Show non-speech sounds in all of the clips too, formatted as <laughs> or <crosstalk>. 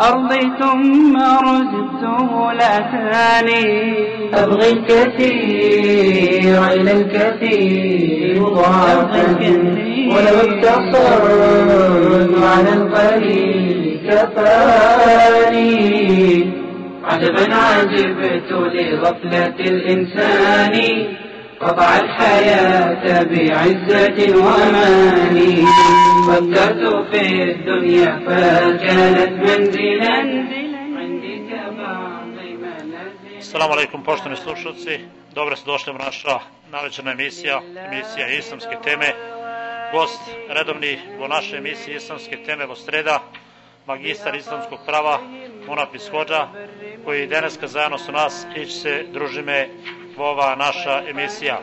أرضي ثم رزقته الأتاني أبغي الكثير إلى الكثير مضاعفا ولو اقتصرت على القليل كفاني. عجبا عجبت لغفلة الإنسان. قطع الحياة بعزة وأمان فكرت في الدنيا فكانت منزلا عندي كبعض منازل Assalamu alaikum poštovani slušalci, dobro ste došli u naša navečerna emisija, emisija islamske teme. Gost redovni u našoj emisiji islamske teme vo sreda, magistar islamskog prava, Munafis Hođa, koji danas zajedno su nas ići se družime u ova naša emisija.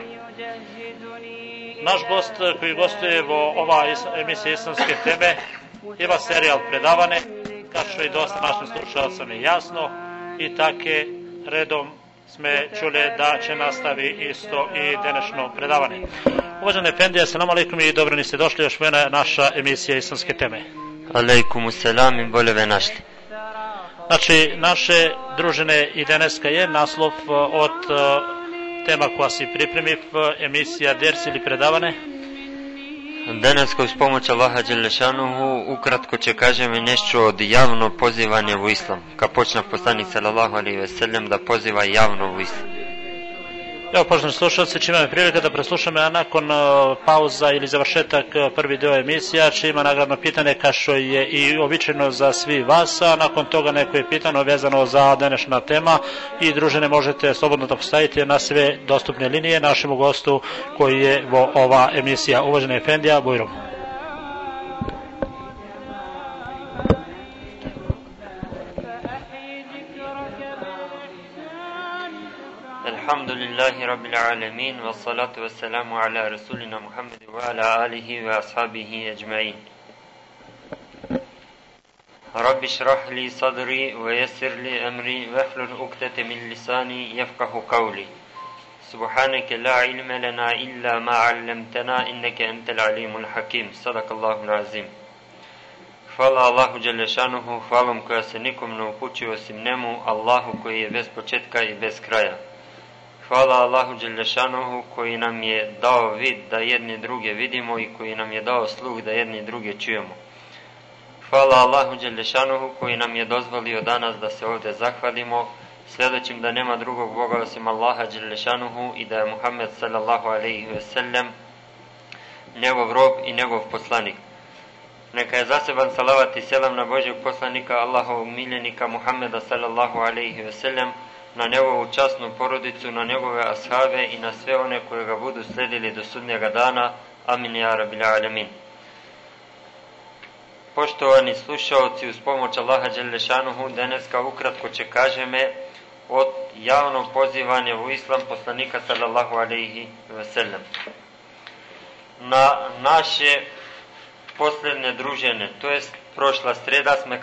Naš gost koji gostuje u ova is- emisija islamske teme ima serijal predavane, kao što i dosta našim slušalcama je jasno, i take redom sme čuli da će nastavi isto i današnjo predavanje. Uvažene Efendije, assalamu alaikum i dobro niste došli još mene naša emisija islamske teme. Alejkum selam i bolje ve našli. Znači, naše družine i deneska je naslov e, od tema koja si pripremiv, e, emisija Ders ili predavane. Danas uz pomoć Allaha Đelešanuhu ukratko će kažeme nešto od javno pozivanje u islam. Ka počne poslanik sallallahu alaihi ve sellem da poziva javno u islam. Evo, poštovani slušalci, će imamo prilike da preslušamo, a nakon pauza ili završetak prvi deo emisija, će ima nagradno pitanje kao je i običajno za svi vas, a nakon toga neko je pitano vezano za današnja tema i družene možete slobodno da postavite na sve dostupne linije našemu gostu koji je vo ova emisija. Uvažena Efendija, Bujrom. الحمد لله رب العالمين والصلاة والسلام على رسولنا محمد وعلى آله وأصحابه أجمعين. رب اشرح لي صدري ويسر لي أمري واحلل عقدة من لساني يفقه قولي. سبحانك لا علم لنا إلا ما علمتنا إنك أنت العليم الحكيم. صدق الله العظيم. Hvala Allahu Đelešanuhu, hvalom koja se nikom ne upućuje osim njemu, Allahu koji je bez početka i bez kraja. Hvala Allahu Đelešanuhu koji nam je dao vid da jedni druge vidimo i koji nam je dao sluh da jedni druge čujemo. Hvala Allahu Đelešanuhu koji nam je dozvolio danas da se ovdje zahvalimo, sljedećim da nema drugog Boga osim Allaha Đelešanuhu i da je Muhammed sallallahu alaihi ve sellem njegov rob i njegov poslanik. Neka je zaseban salavat i selam na Božeg poslanika Allahovog miljenika Muhammeda sallallahu alaihi ve sellem, na njegovu časnu porodicu, na njegove ashave i na sve one koje ga budu sledili do sudnjega dana. Amin ja rabbil alamin. Poštovani slušaoci, uz pomoć Allaha Đelešanuhu, daneska ukratko će kažeme od javnog pozivanja u islam poslanika sallallahu alaihi ve sellem. Na naše posljedne družene, to jest prošla sreda sme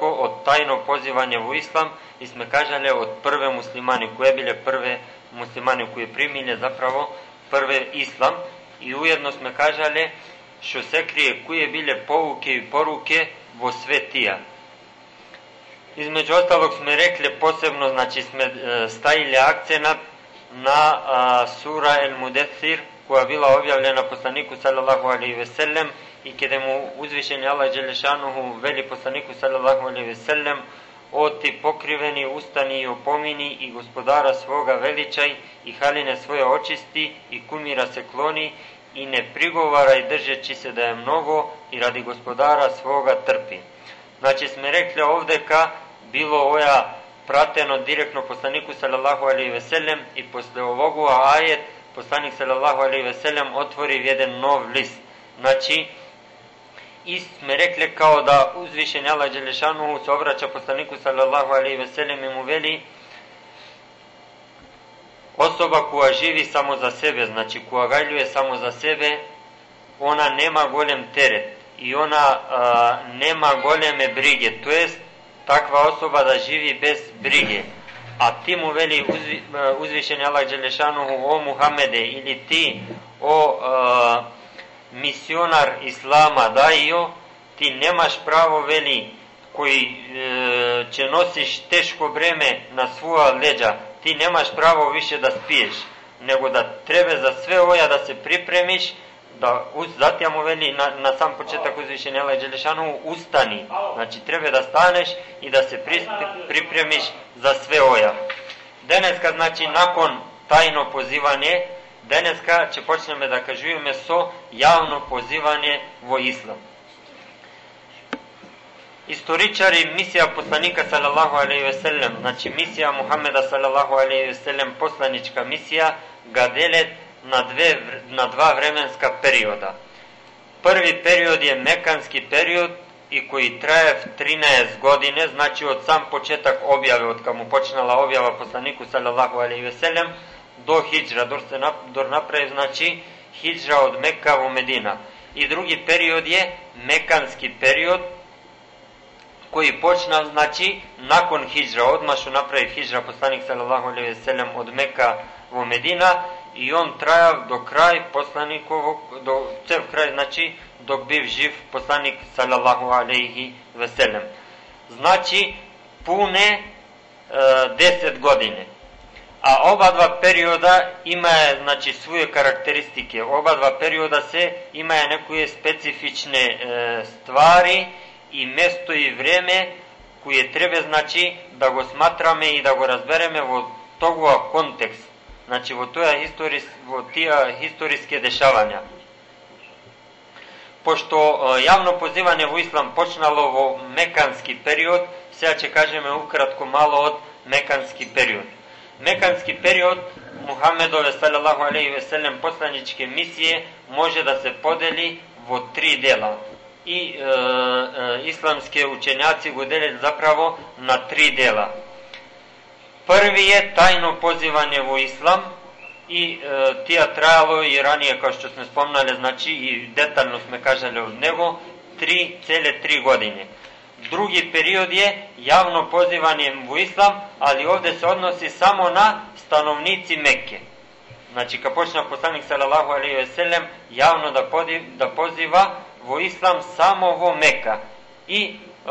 od tajno pozivanje u islam i sme kažale od prve muslimani koje bile prve muslimani koje primile zapravo prve islam i ujedno sme kažale što se krije koje bile pouke i poruke vo svetija. Između ostalog sme rekli posebno, znači sme e, stavili akcenat na a, sura El Mudethir koja bila objavljena poslaniku sallallahu alaihi ve sellem i kada mu uzvišeni Allah Đelešanuhu veli poslaniku sallallahu alaihi ve sellem o ti pokriveni ustani i opomini i gospodara svoga veličaj i haline svoje očisti i kumira se kloni i ne prigovaraj držeći se da je mnogo i radi gospodara svoga trpi. Znači sme rekli ovde ka bilo oja prateno direktno poslaniku sallallahu alaihi ve sellem i posle ovogu ajet poslanik sallallahu alaihi ve sellem otvori jedan nov list. Znači, ist sme rekli kao da uzvišen Allah Đelešanuhu se obraća poslaniku sallallahu alaihi ve sellem i mu veli osoba koja živi samo za sebe, znači koja gajljuje samo za sebe, ona nema golem teret i ona a, nema goleme brige, to jest takva osoba da živi bez brige. A ti mu veli uzvi, uzvišeni Allah Đelešanuhu o Muhammede ili ti o a, misionar Islama dajo, ti nemaš pravo veli koji e, će nosiš teško breme na svoja leđa, ti nemaš pravo više da spiješ, nego da treba za sve oja da se pripremiš, da zatim mu veli na, na sam početak uzvišenja Allah Đelešanu ustani, znači treba da staneš i da se pri, pripremiš za sve oja. Deneska znači nakon tajno pozivanje, deneska će počneme da kažujeme so javno pozivanje vo islam. Istoričari misija poslanika sallallahu alejhi ve sellem, znači misija Muhameda sallallahu alejhi ve sellem, poslanička misija, ga dele na, dve, na dva vremenska perioda. Prvi period je mekanski period i koji traje 13 godine, znači od sam početak objave, od kad mu počnala objava poslaniku sallallahu alejhi ve sellem do hidžra, do do napravi, znači hidžra od Mekka u Medina. I drugi period je mekanski period koji počna, znači, nakon hijđra, odmah što napravi hijđra poslanik sallallahu alaihi ve sellem od Meka u Medina i on traja do kraj poslanikovog, do cel kraj, znači, dok biv živ poslanik sallallahu alaihi ve sellem. Znači, pune e, deset godine. A oba dva perioda ima znači svoje karakteristike. Oba dva perioda se ima neke specifične e, stvari i mesto i vreme koje treba znači da go smatrame i da go razbereme во тогова контекст. Значи во тоа историс, во тие историски дешавања. Пошто јавно позивање во ислам почнало во мекански период, сега ќе кажеме укратко мало од мекански период. Мекански период Мухамедове салалаху алейхи ве селем посланичке мисије може да се подели во три дела i e, e, islamske učenjaci go delят zapravo na tri dela. Prvi je tajno pozivanje u islam i e, tija trajalo i ranije kao što smo spomnali, znači i detaljno smo kažali od nego, tri, cele tri godine. Drugi period je javno pozivanje u islam, ali ovde se odnosi samo na stanovnici Mekke. Znači, kad počne poslanik sallallahu alaihi ve sellem javno da, podiv, da poziva vo islam samo vo Meka. I e,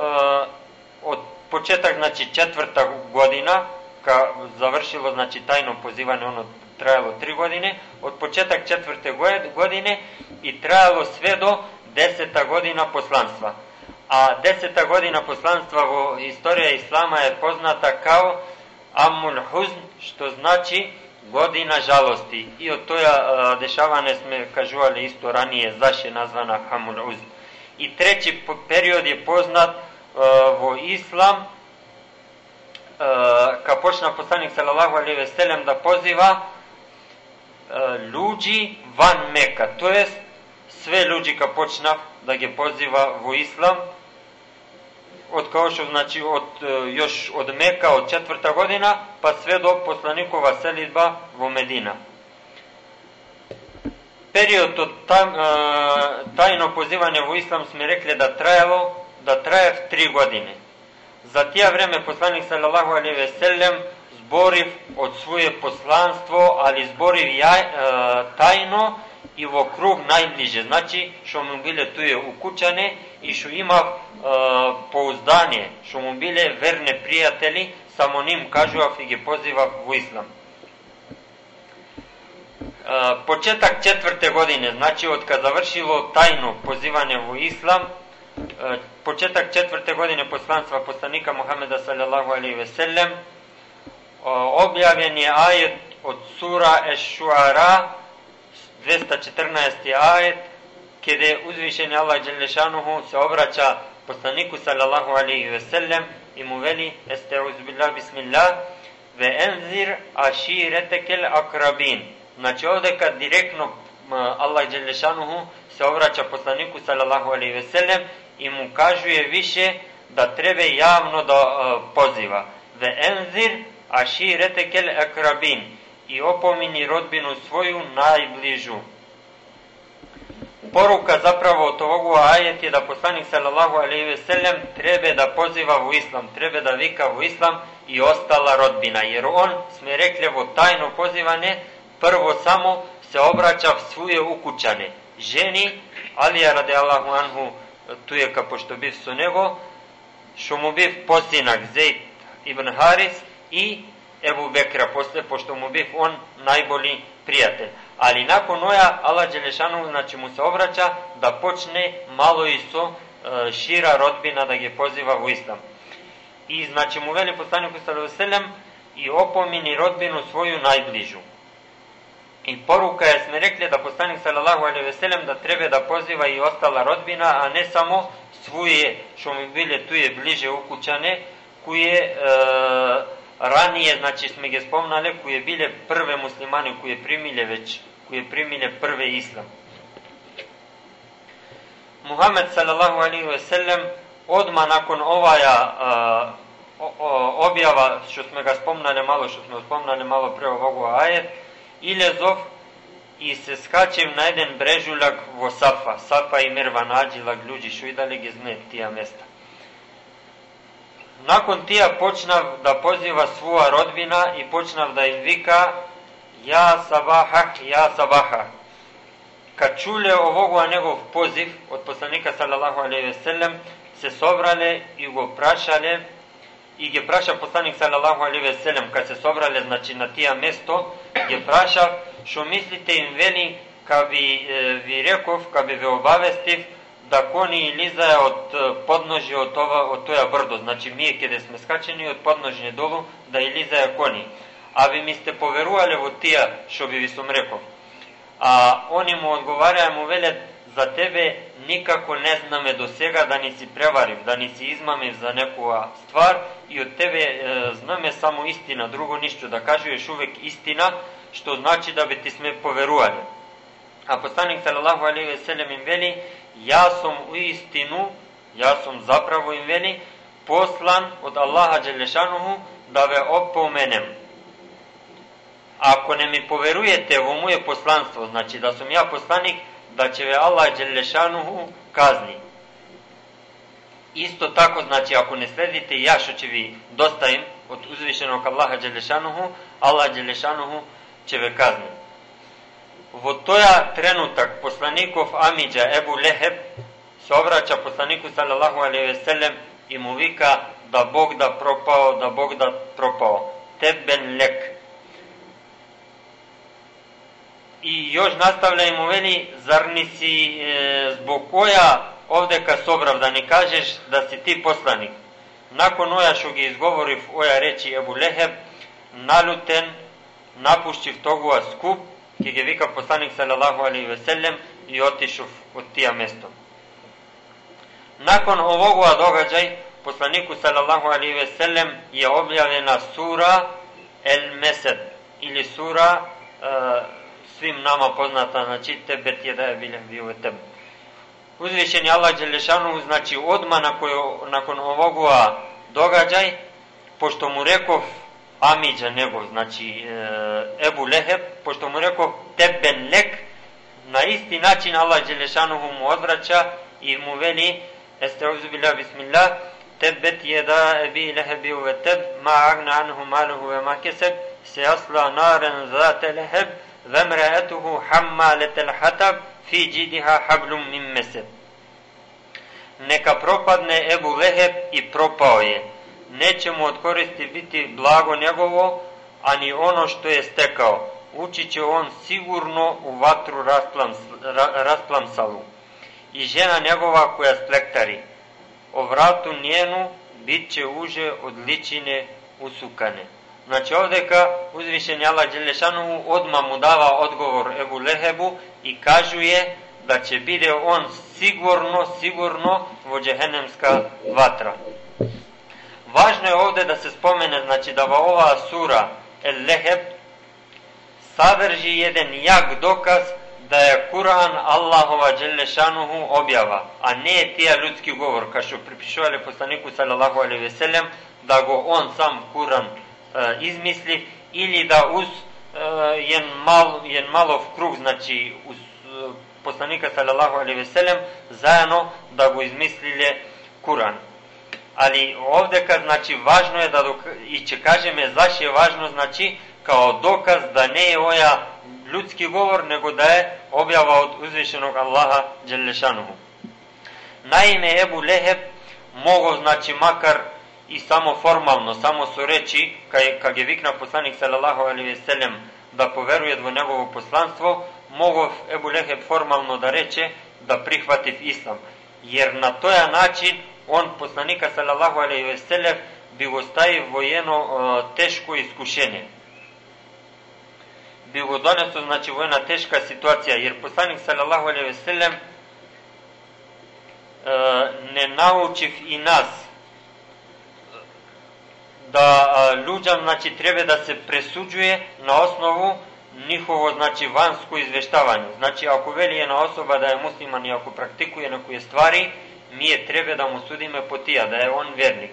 od početak, znači četvrta godina, ka završilo znači tajno pozivanje, ono trajalo tri godine, od početak četvrte godine i trajalo sve do deseta godina poslanstva. A deseta godina poslanstva vo istorija Islama je poznata kao Amul Huzn, što znači godina žalosti. I od toja dešavane sme kažuvali isto ranije, zaš je nazvana Hamul Uz. I treći period je poznat vo islam, ka počna poslanik sallallahu alaihi ve sellem da poziva ljudi van Meka, to jest sve ljudi ka počna da ge poziva од Каошов, што значи од још од Мека од четврта година па све до посланикова селидба во Медина. Периодот тај, тајно позивање во ислам сме рекле да траело да траев три години. За тие време посланик салалаху алейхи ве селем зборив од свое посланство, али зборив ја, тајно и во круг најближе. Значи, што му биле туе укучане, и што имав е, поуздание, што му биле верни пријатели, само ним кажував и ги позивав во ислам. Е, почетак четврте године, значи од кога завршило тајно позивање во ислам, е, почетак четврте године посланства посланика Мухамеда салалаху алейхи ве селем, објавен е ајет од сура Еш-Шуара 214. ajet, kada uzvišeni Allah Đelešanuhu se obraća poslaniku sallallahu alaihi ve sellem i mu veli, estauzu billah, bismillah, ve enzir aširetekel akrabin. Znači ovde kad direktno Allah Đelešanuhu se obraća poslaniku sallallahu alaihi ve sellem i mu kažuje više da treba javno da uh, poziva. Ve enzir aširetekel akrabin i opomini rodbinu svoju najbližu. Poruka zapravo od ovogu ajet je da poslanik sallallahu alaihi ve sellem treba da poziva u islam, treba da vika u islam i ostala rodbina, jer on, sme rekli, vo tajno pozivane, prvo samo se obraća svoje ukućane, ženi, Alija radi Allahu anhu, tu je ka pošto biv su nego, što mu biv posinak Zeid ibn Haris i Ebu Bekra posle, pošto mu biv on najbolji prijatelj. Ali nakon oja Allah Đelešanu znači mu se obraća da počne malo isto e, šira rodbina da ga poziva u islam. I znači mu veli poslaniku sallallahu i opomini rodbinu svoju najbližu. I poruka je, smo rekli da poslanik sallallahu alaihi ve sellem da treba da poziva i ostala rodbina, a ne samo svoje, što mi bile tu je bliže ukućane, koje e, ranije, znači smo ga spomnali, koje bile prve muslimane, koje primile već, koje primile prve islam. Muhammed sallallahu alaihi ve sellem odma nakon ovaja e, objava, što smo ga spomnali malo, što smo spomnali malo pre ovogu ajet, Ilezov i se skačem na jedan brežuljak vo Safa. Safa i Mirva nađila ljudi što i da li zne tija mesta. Nakon tija počnav da poziva svoja rodbina i počnav da im vika Ja sabahah, ja sabahah. Kad čule ovoga njegov poziv od poslanika sallallahu alaihi ve sellem, se sobrale i go prašale i ge praša poslanik sallallahu alaihi ve sellem kad se sobrale znači na tija mesto, ge praša što mislite im veli ka bi, e, vi rekov, ka bi ve obavestiv da koni lizaja od e, podnožje od, ova, od toja brdo, znači mi kada smo skačeni od podnožnje dolu, da i lizaja koni. A vi mi ste poveruvali u tija što bi vi sam rekao. A oni mu odgovaraju mu vele za tebe nikako ne zname do svega da nisi prevariv, da nisi izmamiv za neku stvar i od tebe e, zname samo istina, drugo ništa, da kažuješ uvek istina, što znači da bi ti sme poveruvali. A poslanik sallallahu alaihi ve sellem im veli, ja sam u istinu, ja sam zapravo im veli, poslan od Allaha Đelešanuhu da ve opomenem. Ako ne mi poverujete u moje poslanstvo, znači da sam ja poslanik, da će ve Allah Đelešanuhu kazni. Isto tako, znači, ako ne sledite ja što će vi dostavim od uzvišenog Allaha Đelešanuhu, Allah Đelešanuhu će ve kazni. Vo toja trenutak poslanikov Amidža Ebu Leheb se obraća poslaniku sallallahu alaihi ve sellem i mu vika da Bog da propao, da Bog da propao. Teben lek. I još nastavlja i mu veli, zar nisi e, zbog koja ovde kad sobrav da ne kažeš da si ti poslanik. Nakon oja što ga izgovori oja reči Ebu Leheb, naluten, napušćiv togua skup, ki ga vika poslanik sallallahu alaihi ve sellem i otišu od tija mesto. Nakon ovoga događaj, poslaniku sallallahu alaihi ve sellem je objavljena sura El Mesed ili sura uh, svim nama poznata, znači tebet je da je biljem bio tebe. Uzvišeni Allah Đelešanu, znači odma nakon, nakon ovoga događaj, pošto mu rekao Amidža nego, znači e, Ebu Leheb, pošto mu rekao teben lek, na isti način Allah Đelešanuhu mu odvraća i mu veli, Estauzubillah, bismillah, tebet jeda ebi lehebi uve teb, ma agna anhu maluhu ve ma keseb, se asla naren zate leheb, ve mraetuhu hammaletel hatab, fi džidiha hablum min meseb. Neka propadne Ebu Leheb i propao je neće mu od koristi biti blago njegovo, ani ono što je stekao. Ući će on sigurno u vatru rasplams, ra, rasplamsalu. I žena njegova koja splektari. O vratu njenu bit će uže od ličine usukane. Znači ovde ka uzvišenja Allah Đelešanu odmah mu dava odgovor Ebu Lehebu i kažuje da će bide on sigurno, sigurno vođehenemska vatra. Važno je ovde da se spomene, znači da ova sura El Leheb sadrži jedan jak dokaz da je Kur'an Allahova Đelešanuhu objava, a ne tija ljudski govor, kao što pripišovali poslaniku sallallahu alaihi ve sellem, da go on sam Kur'an e, izmisli ili da uz e, jen, mal, jen malov krug, znači uz e, poslanika sallallahu alaihi ve sellem, zajedno da go izmislile Kur'an ali ovde kad znači važno je da dok, i će kažem je zašto je važno znači kao dokaz da ne je oja ljudski govor nego da je objava od uzvišenog Allaha Đelešanuhu. Naime Ebu Leheb mogo, znači, makar i samo formalno, samo su reći, kad je vikna poslanik sallallahu alaihi ve sellem da poveruje vo njegovo poslanstvo, mogo Ebu Leheb formalno da reče da prihvativ islam. Jer na toja način on poslanika sallallahu alaihi ve sellem bi uh, teško iskušenje. Bi go doneso, znači, vo jedna teška situacija, jer poslanik sallallahu alaihi ve sellem uh, ne i da ľuѓам значи треба да се пресуđuje на основу нихово значи ванско извештавање. Значи ако вели една особа да е муслиман и ако практикуе некои ствари, ние треба да му судиме по тија, да е он верник.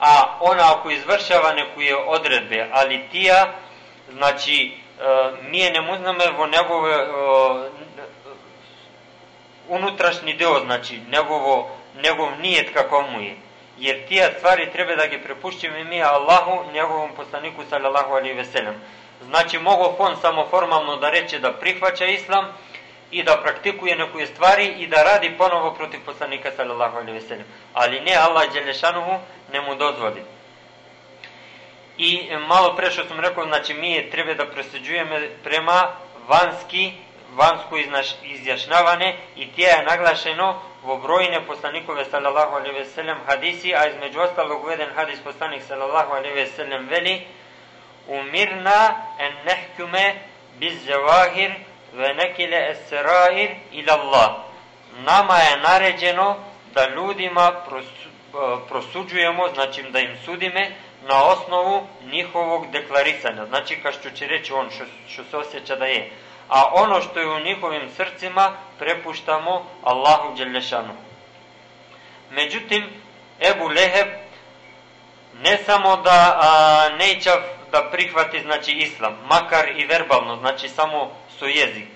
А она ако извршава некои одредбе, али тија, значи, ние не му знаме во негове унутрашни дел, значи, негово, негов ниет како му е jer tija stvari treba da ga prepuštimo mi Allahu, njegovom poslaniku sallallahu alaihi ve sellem. Znači, mogu on samo formalno da reče da prihvaća islam i da praktikuje nekoje stvari i da radi ponovo protiv poslanika sallallahu alaihi ve sellem. Ali ne Allah Đelešanuhu ne mu dozvoli. I malo pre što sam rekao, znači mi je treba da presuđujemo prema vanski, vansko izjašnjavane i tija je naglašeno во бројне посланикове салаллаху алейхи ве селем хадиси, а измеѓу осталог во еден хадис посланик салаллаху алейхи ве селем вели: "Умирна ен нехкуме биз-завахир ве некиле ес-сараир ила Аллах." Нама е нареđено да луѓима просуđujemo, значи да им судиме на основу ниховог декларисања. Значи, као што ќе рече он, што, што се осjeća да е a ono što je u njihovim srcima prepuštamo Allahu Đelešanu. Međutim, Ebu Leheb ne samo da a, neće da prihvati znači islam, makar i verbalno, znači samo su jezik,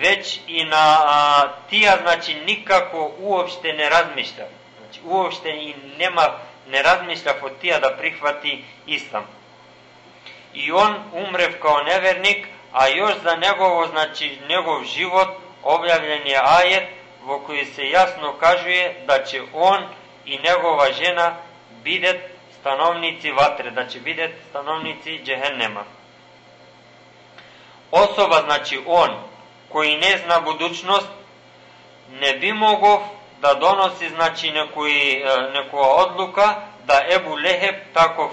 već i na a, tija znači nikako uopšte ne razmišlja. Znači uopšte i nema ne razmišlja po tija da prihvati islam. I on umrev kao nevernik, a još za njegovo, znači njegov život objavljen je ajet vo koji se jasno kažuje da će on i njegova žena bidet stanovnici vatre, da će bidet stanovnici džehennema. Osoba, znači on, koji ne zna budućnost, ne bi mogao da donosi, znači, nekoj, nekova odluka da Ebu Leheb takov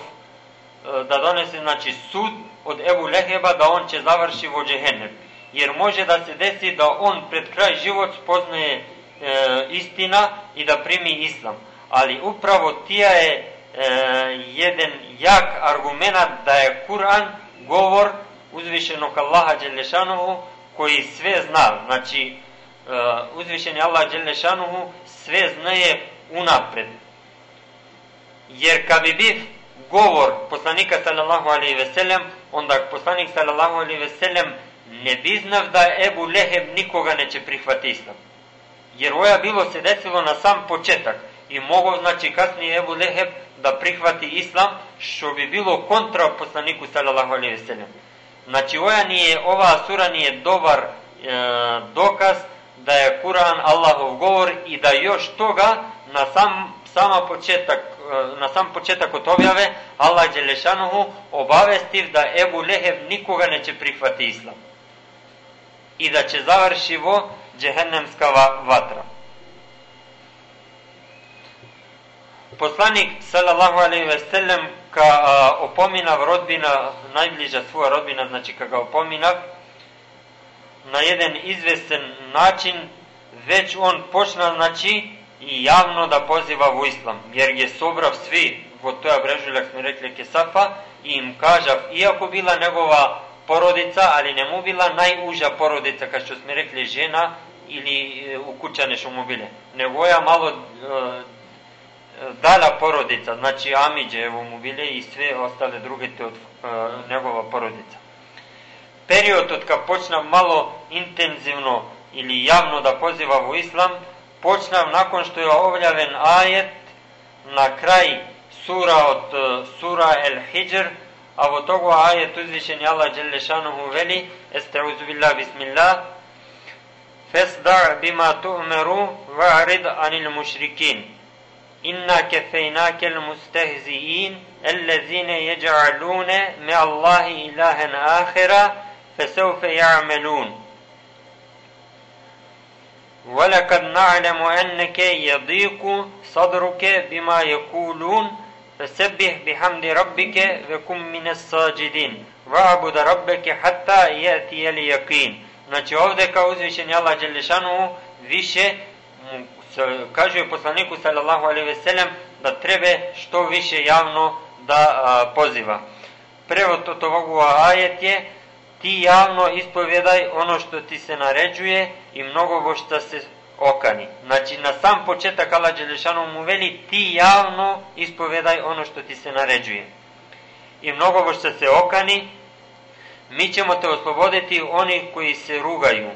da donese, znači, sud od Ebu Leheba da on će završi vo džehennem. Jer može da se desi da on pred kraj život spoznaje e, istina i da primi islam. Ali upravo tija je e, jedan jak argument da je Kur'an govor uzvišenog Allaha Đelešanovu koji sve zna. Znači, e, uzvišeni Allah Đelešanovu sve znaje unapred. Jer kad bi bio govor poslanika sallallahu alaihi ve sellem, onda poslanik sallallahu alaihi ve sellem ne bi znav da Ebu Leheb nikoga neće prihvati islam. Jer oja bilo se desilo na sam početak i mogo znači kasnije Ebu Leheb da prihvati islam, što bi bilo kontra poslaniku sallallahu alaihi ve sellem. Znači oja nije, ova sura nije dobar e, dokaz da je Kur'an Allahov govor i da još toga na sam, sama početak na sam početak od objave, Allah Đelešanuhu obavestiv da Ebu Leheb nikoga neće prihvati islam. I da će završi vo džehennemska vatra. Poslanik sallallahu alejhi ve sellem ka a, opominav rodbina, najbliža svoja rodbina, znači ka ga opominav, na jedan izvesen način, već on počna, znači, i javno da poziva u islam, jer je sobrav svi, vo toja brežuljak smo rekli Kesafa, i im kažav, iako bila njegova porodica, ali ne mu bila najuža porodica, kao što smo rekli žena ili e, u kućane što mu bile, nego ja malo e, dala porodica, znači Amidže evo mu bile i sve ostale druge te od e, njegova porodica. Period od kad počna malo intenzivno počnem nakon što je objavljen ajet na kraj sura od uh, sura El Hijr, a od toga ajet uzvišen je Allah Đelešanuhu veli, estauzu billah, bismillah, Fesda' bima tu'meru va'rid anil mušrikin. inna kefejnake mustehzi'in allazine jeđa'alune me Allahi ilahen ahira fesaufe ja'melun. ولقد نعلم أنك يضيق صدرك بما يقولون فسبح بحمد ربك وكن من الساجدين وعبد ربك حتى يأتي اليقين Znači ovde kao uzvišen je Allah Đelešanu više mu kaže poslaniku sallallahu alaihi ve sellem da trebe što više javno da a, poziva. Prevod od ovog ajet je ti javno ispovjedaj ono što ti se naređuje i mnogo što se okani. Znači, na sam početak Allah Đelešanu mu veli ti javno ispovjedaj ono što ti se naređuje. I mnogo što se okani, mi ćemo te osloboditi oni koji se rugaju,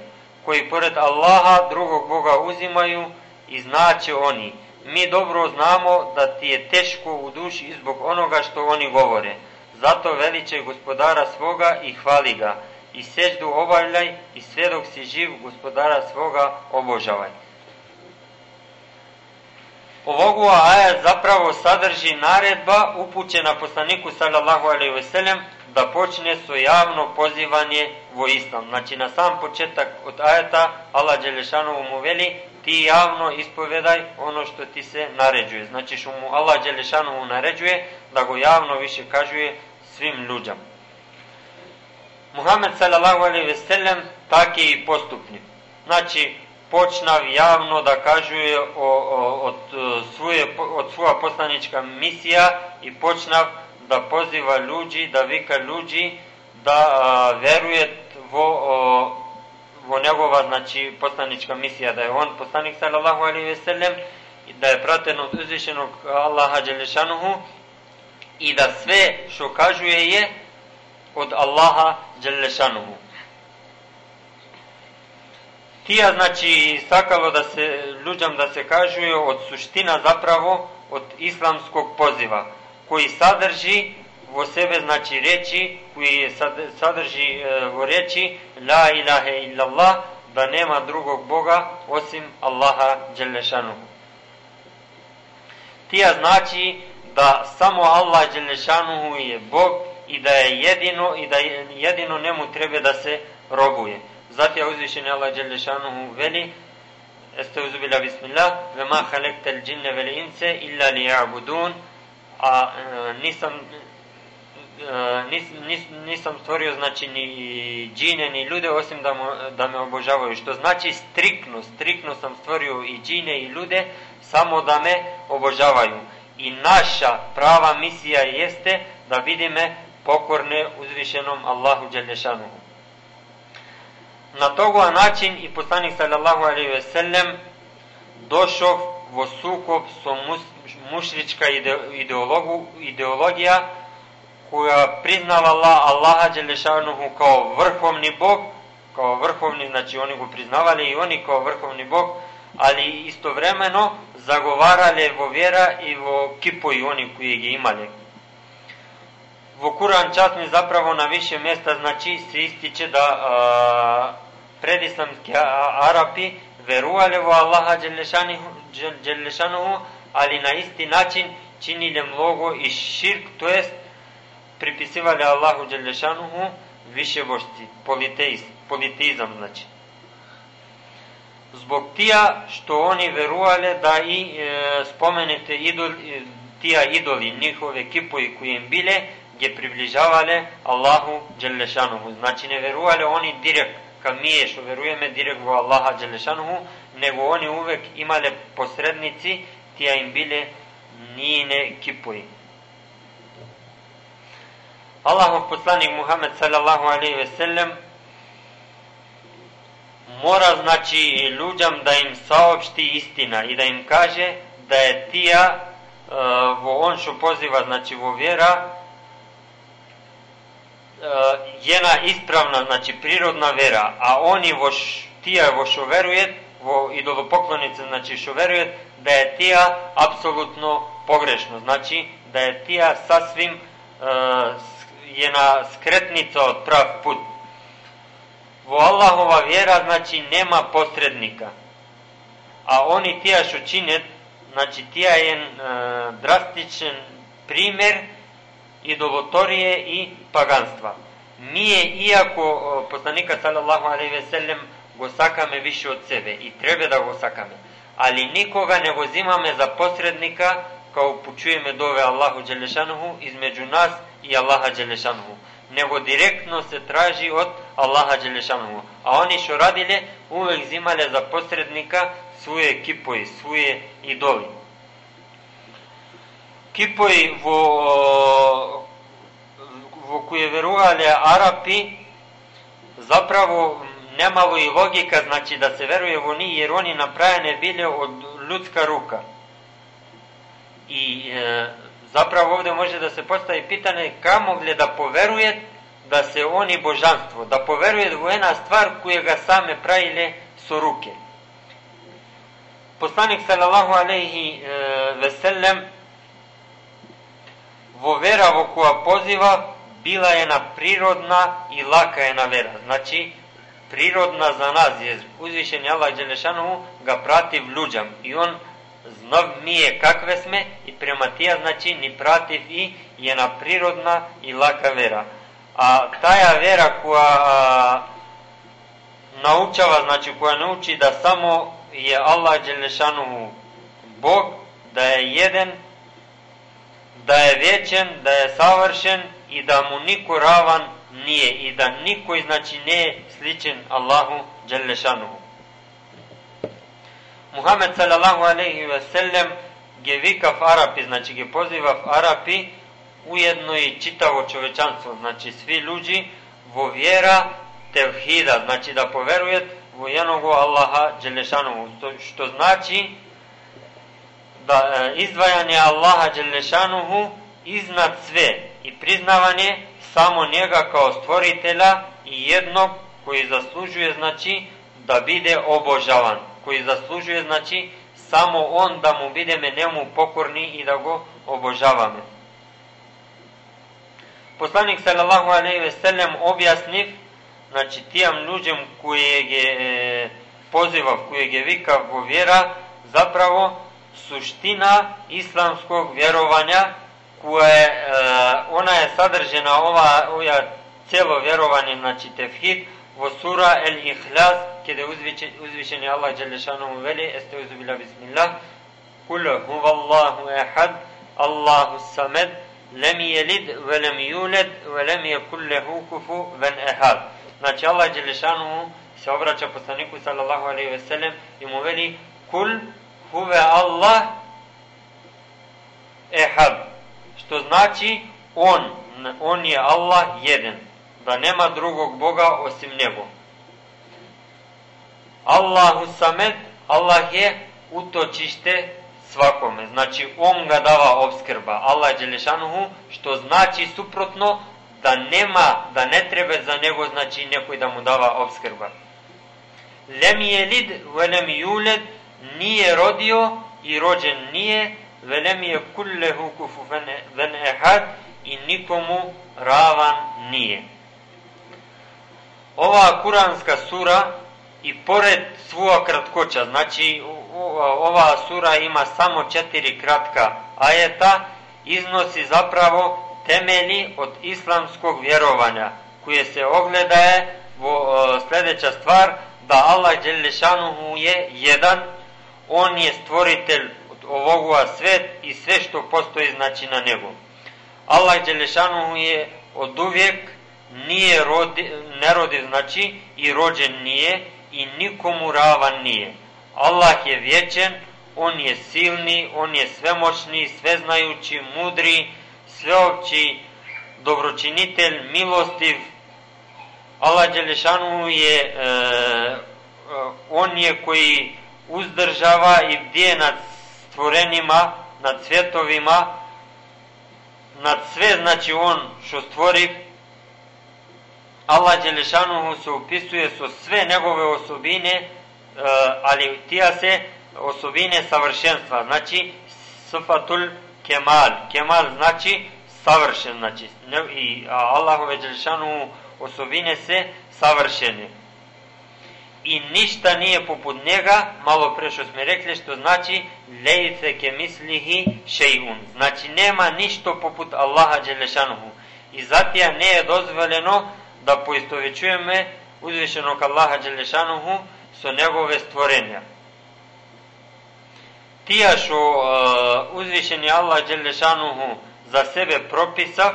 koji pored Allaha drugog Boga uzimaju i znaće oni. Mi dobro znamo da ti je teško u duši zbog onoga što oni govore. Zato veliče gospodara svoga i hvali ga. I seždu obavljaj i sve dok si živ gospodara svoga obožavaj. Ovogu aja zapravo sadrži naredba upućena poslaniku sallallahu alaihi ve sellem da počne su javno pozivanje vo islam. Znači na sam početak od ajeta Allah Đelešanovu mu veli ti javno ispovedaj ono što ti se naređuje. Znači što mu Allah Đelešanovu naređuje da go javno više kažuje svim ljudям. Muhammed sallallahu alaihi ve sellem tak je i postupni. Znači počnav javno da kažuje o, o, od, svoje, od svoja poslanička misija i počnav da poziva ljudi, da vika ljudi da a, veruje vo, o, njegova znači, poslanička misija, da je on poslanik sallallahu alaihi ve sellem i da je praten od uzvišenog Allaha Đelešanuhu i da sve što kažuje je od Allaha Đelešanuhu. Tija znači sakalo da se ljudям da se kažuje od suština zapravo od islamskog poziva koji sadrži vo sebe znači reči koji sadrži e, vo reči la ilaha illallah da nema drugog Boga osim Allaha Đelešanuhu. Tija znači da samo Allah Đelešanuhu je Bog i da je jedino i da jedino njemu treba da se robuje. Zatim uzvišeni Allah Đelešanuhu veli Esteuzu bila bismillah ve ma halektel džinne vel ince illa li ja'budun. A e, nisam e, nis, nis, nisam stvorio znači ni džine ni ljude osim da, mo, da me obožavaju. Što znači striktno striktno sam stvorio i džine i ljude samo da me obožavaju i naša prava misija jeste da vidime pokorne uzvišenom Allahu Đelešanuhu. Na toga način i poslanik sallallahu alaihi ve sellem došao vo sukob so mušrička ideologu, ideologija koja priznala Allah, Allaha Đelešanuhu kao vrhovni bog, kao vrhovni, znači oni go priznavali i oni kao vrhovni bog, ali istovremeno zagovarali vo vjera i vo kipo i oni koji ga imali. Vo Kur'an časni zapravo na više mjesta znači se ističe da a, predislamski Arapi verovali vo Allaha Đelešanuhu, ali na isti način činili mnogo i širk, to jest pripisivali Allahu Đelešanuhu više bošci, politeizm, politizam znači. Zbog tija što oni verovali da i e, spomenete idol, tija idoli, njihove kipovi koji im bile, gdje približavale Allahu Đelešanuhu. Znači ne verovali oni direkt kad mi što verujeme direkt u Allaha Đelešanuhu, nego oni uvek imale posrednici, tija im bile njine kipoji. Allahov poslanik Muhammed sallallahu alaihi ve sellem мора значи луѓам да им саопшти истина и да им каже да е тија во он што позива значи во вера една исправна значи природна вера, а они во ш, тие во што верујат во идолопоклоници значи што верујат да е тие апсолутно погрешно, значи да е тие сасвим на скретница од прав пут. Vo Allahova vjera znači nema posrednika a oni tija što čine значи тија е драстичен пример идолоторие и паганства. Ние, иако посланикот салаллаху алейхи ве селем го сакаме више од себе и треба да го сакаме, али никога не го зимаме за посредника као почуеме дове Аллаху Джелешануху измеѓу нас и Аллаха Джелешануху. Него директно се тражи од Аллаха Джелешануху. А они што радиле, увек зимале за посредника своје кипои, своје идоли. Кипои во во кои верувале арапи, заправо немало и логика, значи да се веруе во нив, јер они направене биле од людска рука. И е, заправо овде може да се постави питане ка могле да поверујат да се они божанство, да поверујат во една ствар која га саме правиле со руке. Посланик салалаху алейхи веселем во вера во која позива била една природна и лака една вера. Значи, природна за нас е узвишен Аллах Джелешану га прати в луѓам и он знав ние какве сме и према тија значи ни пратив и една природна и лака вера. А таја вера која научава, значи која научи да само е Аллах Джелешану Бог, да е еден, да е вечен, да е савршен и да му никој раван nije i da nikoj znači ne sličen Allahu Đelešanuhu. Muhammed sallallahu alaihi ve sellem ge vikav Arapi, znači ge pozivav Arapi ujedno i čitavo čovečanstvo, znači svi ljudi vo vjera tevhida, znači da poverujet vo jednogo Allaha Đelešanuhu, što, što znači da e, izdvajanje Allaha Đelešanuhu iznad sve i priznavanje само njega kao stvoritelja i jednog koji zaslužuje znači da bide obožavan, koji zaslužuje znači samo on da mu bideme njemu pokorni i da go obožavame. Poslanik sallallahu alejhi ve sellem objasniv znači tijam ljudem koje je pozivav, koje je vikav go vjera, zapravo suština islamskog vjerovanja koje ona je sadržena ova, ova celo vjerovanje, znači tefhid, vo sura El Ihlas, kada uzvišen, uzvišen je Allah Đelešanu veli, este uzubila bismillah, kul huvallahu ehad, Allahu samed, lem jelid, ve lem juled, ve lem je kullehu kufu ven ehad. Znači Allah Đelešanu se obraća poslaniku sallallahu alaihi ve sellem i mu veli, kul huve Allah ehad što znači on, on je Allah jedan, da nema drugog Boga osim njegov. Allahu samed, Allah je utočište svakome, znači on ga dava obskrba, Allah Đelešanuhu, što znači suprotno da nema, da ne treba za njego, znači nekoj da mu dava obskrba. Lem je lid, velem juled, nije rodio i rođen nije, velem je kullehu kufuven ehad i nikomu ravan nije. Ova kuranska sura i pored svoja kratkoća, znači ova sura ima samo četiri kratka ajeta, iznosi zapravo temeli od islamskog vjerovanja, koje se ogledaje vo sledeća stvar, da Allah Đelešanuhu je jedan, on je stvoritelj ovoga svet i sve što postoji znači na nebu. Allah Đelešanu je od uvijek nije rodi, nerodiv znači i rođen nije i nikomu ravan nije. Allah je vječen, on je silni, on je svemoćni, sveznajući, mudri, sveopći, dobročinitelj, milostiv. Allah Đelešanu je, e, e, on je koji uzdržava i bdije nad stvorenima, nad cvjetovima, nad sve, znači on što stvori, Allah Đelešanuhu se upisuje su sve njegove osobine, e, ali tija se osobine savršenstva, znači sufatul kemal, kemal znači savršen, znači i Allahove Đelešanuhu osobine se savršene. i ništa nije poput njega, malo pre što smo rekli, što znači lejce ke mislihi šejun. Znači nema ništo poput Allaha Đelešanuhu. I zatija ne je dozvoljeno da poistovećujemo uzvišenog Allaha Đelešanuhu so njegove stvorenja. Tija što uh, uzvišeni Allah Đelešanuhu za sebe propisav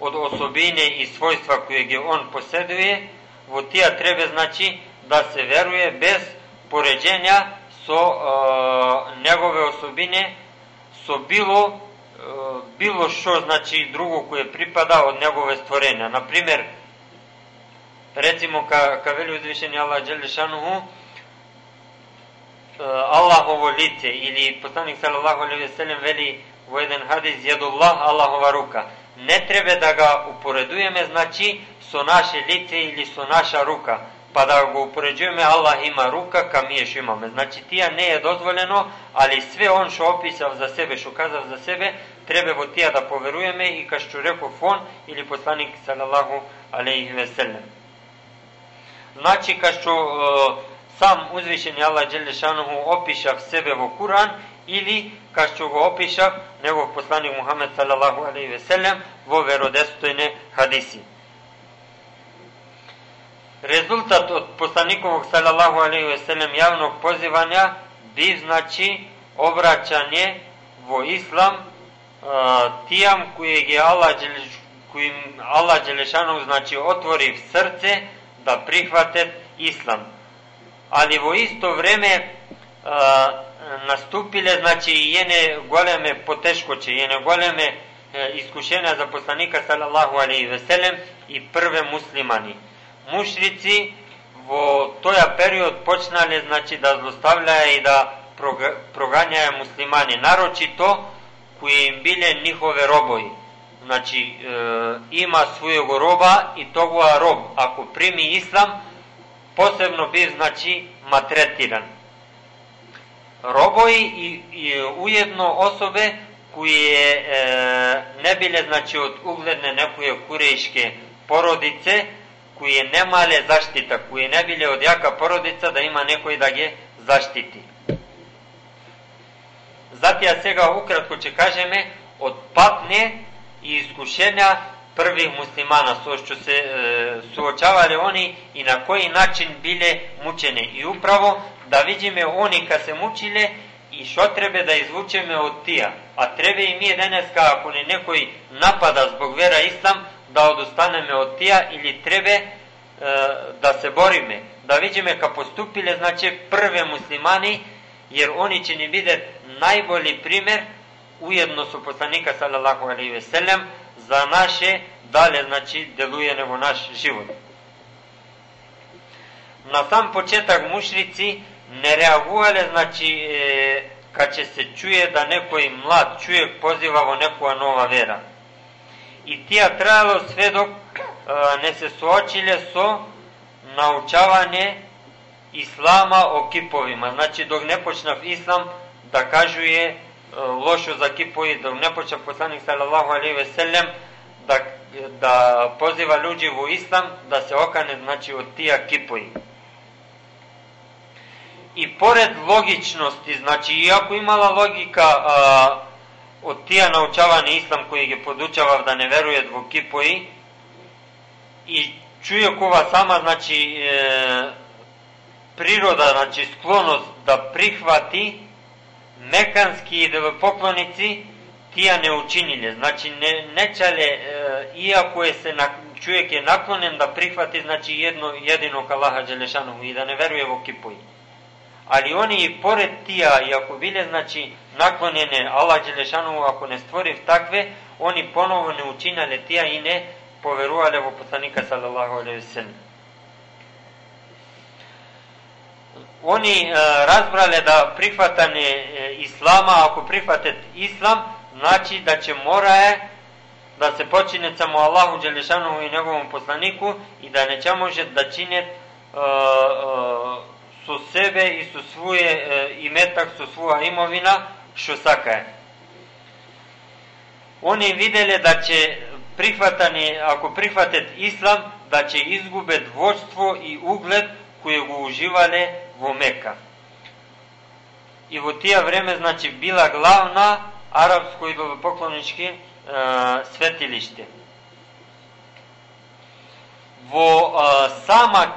od osobine i svojstva kojeg je on posjeduje, vo tija treba znači da se veruje bez poređenja so uh, njegove osobine so bilo što znači drugo koje pripada od njegove stvorenja. Na primjer, recimo ka, ka veli uzvišeni Allah Đelešanuhu, uh, Allahovo lice ili poslanik sallallahu alaihi ve sellem veli u jedan hadis jedullah Allahova ruka. Ne treba da ga uporedujeme znači so naše lice ili so naša ruka pa da ga upoređujeme, Allah ima ruka, ka mi što imamo. Znači, tija ne je dozvoljeno, ali sve on što opisav za sebe, što kazav za sebe, treba vo tija da poverujeme i ka što rekao fon ili poslanik sallallahu alaihi ve sellem. Znači, ka što uh, sam uzvišeni Allah Đelešanuhu opišav sebe vo Kur'an ili ka što ga opišav njegov poslanik Muhammed sallallahu alaihi ve sellem vo verodestojne hadisi. Rezultat od poslanikovog sallallahu alaihi ve sellem javnog pozivanja bi znači obraćanje vo islam uh, tijam kojeg je Allah, kojim Allah Đelešanu znači otvori srce da prihvate islam. Ali vo isto vreme uh, nastupile znači jene goleme poteškoće, jene goleme uh, iskušenja za poslanika sallallahu alaihi ve sellem i prve muslimani mušrici vo toja period počnali znači da zlostavljaje i da proganjaje muslimani, naročito koji im bile njihove roboji. Znači, e, ima svojeg roba i toga rob, ako primi islam, posebno bi znači matretiran. Roboji i, i ujedno osobe koje e, ne bile znači od ugledne nekoje kurejške porodice, koje nemale zaštita, koje ne bile od jaka porodica da ima nekoj da ge zaštiti. Затоа сега ukratko će kažeme od patnje i iskušenja prvih muslimana, so što se e, suočavali oni i na koji način bile mučene. I upravo da vidime oni kad se mučile i što treba da izvučeme od tija. A treba i mi danas, ako ne nekoj napada zbog vera islam, da odustaneme od tija ili treba e, da se borime, da vidime ka postupile, znači prve muslimani, jer oni će ni biti najbolji primer, уедно со посланика салалаху алейхи ве селем за наше дале значи делуење во наш живот. На сам почеток мушрици не реагувале значи е, кога че се чуе да некој млад човек позива во некоја нова вера. И тие трајало сведок не се соочиле со научавање ислама о киповима. Значи, док не почнав ислам да кажуе kažuje lošo za kipovi, dok ne počnav poslanik sallallahu alaihi ve sellem da, da poziva ljudi u islam da se okane znači od tija kipovi. I pored logičnosti, znači iako imala logika a, od tija naučavani islam koji je podučavav da ne veruje dvokipoji i čuje kova sama znači e, priroda, znači sklonost da prihvati mekanski poklonici tija ne učinile. Znači ne, nečale, e, iako je se na, čovjek je naklonen da prihvati znači jedno, jedino Allaha Đelešanu i da ne veruje u kipoji ali oni i pored tija, i ako bile znači naklonjene Allah Đelešanu, ako ne stvori takve, oni ponovo ne učinjale tija i ne poveruvale u poslanika sallallahu alaihi sallam. Oni e, razbrale da prihvatane e, islama, ako prihvate islam, znači da će moraje da se počine samo Allahu Đelešanu i njegovom poslaniku i da neće može da čine e, e, su sebe i su svoje e, imetak, su svoja imovina, što sakaje. Oni videli da će prihvatani, ako prihvatet islam, da će izgube dvočstvo i ugled koje го uživale во Мека. И во тие време, значи, била главна арапско идолопоклонички е, светилиште. Во е, сама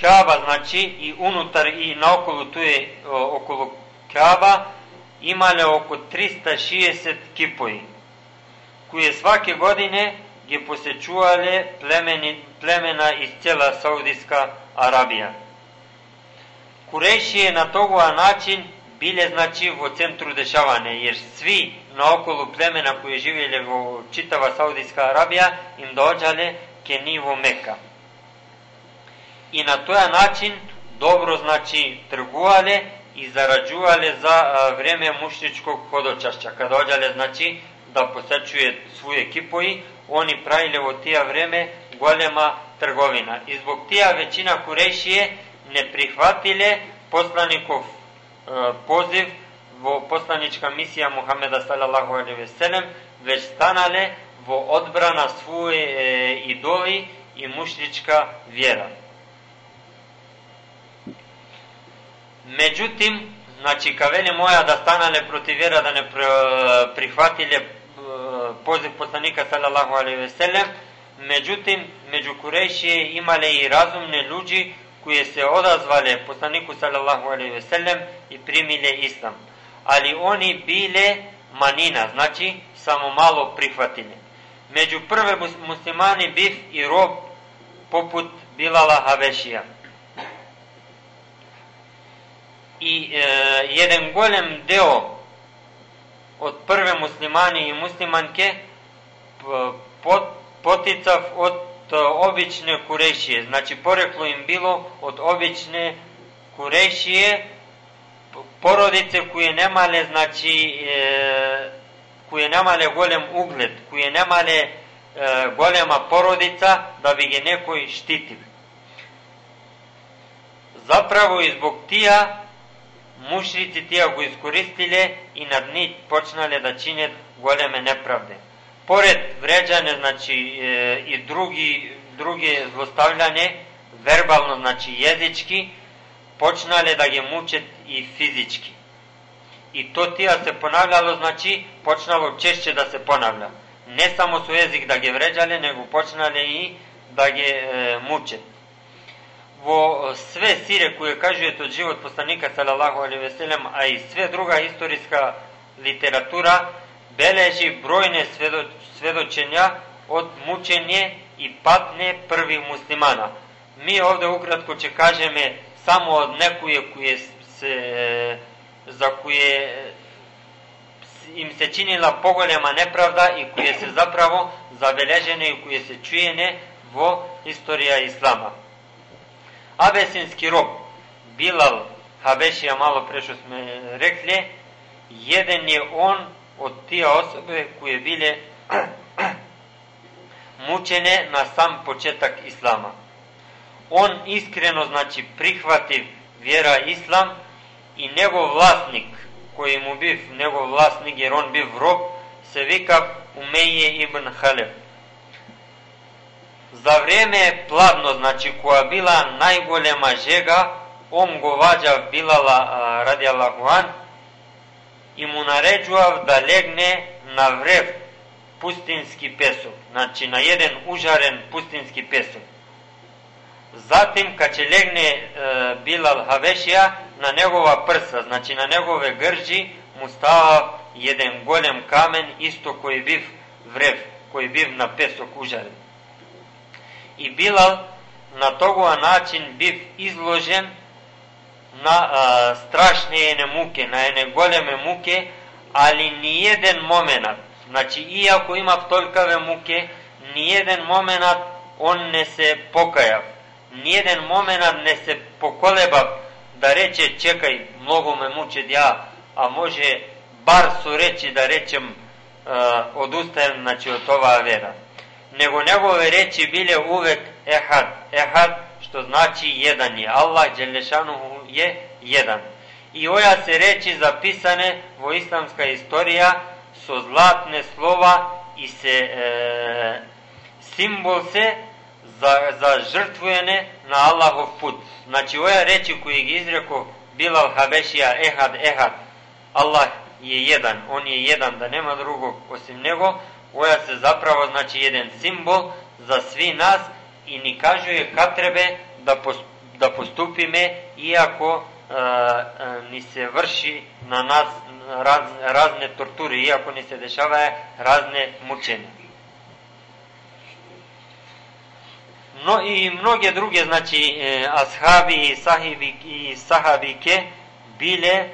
Каба, значи, и унутар и наоколу туе, околу Каба, имале околу 360 кипои, кои сваке године ги посечувале племени, племена из цела Саудиска Арабија. Куреши на тогова начин биле значи во центру дешавање, јер сви наоколу племена кои живееле во читава Саудиска Арабија им доаѓале ке ни во Мека. И на тој начин добро значи тргувале и зараđувале за време муштичког ходочашча, Када доаѓале значи да посечује своје кипои, они правиле во тие време голема трговина. И због тие веćина курешије не прихватиле послаников е, позив во посланичка мисија Мухамеда салалаху алейхи ве селем, веќе станале во одбрана е, идоли и мушричка вера. Меđutim, значи кавеле моја да станале против вера да не прихватиле позив посланика салалаху алейхи ве селем, меđutim меѓу Курейшије имале и разумни луѓи кои се одазвале посланику салалаху алейхи ве селем и примиле ислам. Али они биле манина, значи само мало прихватиле. Меѓу прве муслимани бив и роб попут Билала Хавешија. и е, еден голем део од прве муслимани и муслиманке под, потицав од обичне курешие. Значи, порекло им било од обичне курешие, породице кои немале, значи, е, кои немале голем углед, кои немале е, голема породица, да би ги некој штитил. Заправо и због тија мушрици тие го искористиле и над нив почнале да чинет големе неправде. Поред вреđање, значи, и други, други злостављање, вербално, значи, језички, почнале да ги мучат и физички. И то тија се понавляло, значи, почнало чешće да се понавля. Не само со језик да ги вреđале, него почнале и да ги е, мучат во све сире кои кажуваат од живот посланика салалаху алейхи ве селем, а и све друга историска литература бројне сведо, сведочења од мучење и патне први муслимана. Ми овде укратко ќе кажеме само од некои кои се за кои им се чинила поголема неправда и кои се заправо забележени и кои се чуене во историја ислама. Абесински роб Билал Хабешија мало пре што сме рекле, еден е он од тие особи кои биле мучене на сам почеток ислама. Он искрено, значи, прихватив вера ислам и негов власник, кој му бив негов власник, jer он бив роб, се вика Умеје ибн Халев. За време пладно, значи, која била најголема жега, ом го ваđав Билала ради и му наредував да легне на врев пустински песок, значи на еден ужарен пустински песок. Затим, кај ќе легне э, Билал Хавешија, на негова прса, значи на негове гржи, му става еден голем камен, исто кој бив врев, кој бив на песок ужарен. И Билал на тогуа начин бив изложен страшни ене муке, на ене големе муке, али ни еден момент, значи иако имав толкаве муке, ни еден момент он не се покајав, ни еден момент не се поколебав да рече чекај, многу ме муче ја, а може бар со речи да речем одустаем значи, од оваа вера него негове речи биле увек ехад, ехад, што значи еден е. Е еден. И оја се речи записане во исламска историја со златне слова и се е, символ се za, za žrtvujene na Allahov put. Znači, ove reči koje je izrekao Bilal Habešija, Ehad, Ehad, Allah je jedan, on je jedan, da nema drugog osim njego, oja se zapravo znači jedan simbol za svi nas i ni kažuje katrebe da, da postupime, iako e, e, ni se vrši na nas raz, razne torture, iako ni se dešava razne mučenja. No i mnoge druge, znači, e, ashabi i, sahibi, i sahabike bile e,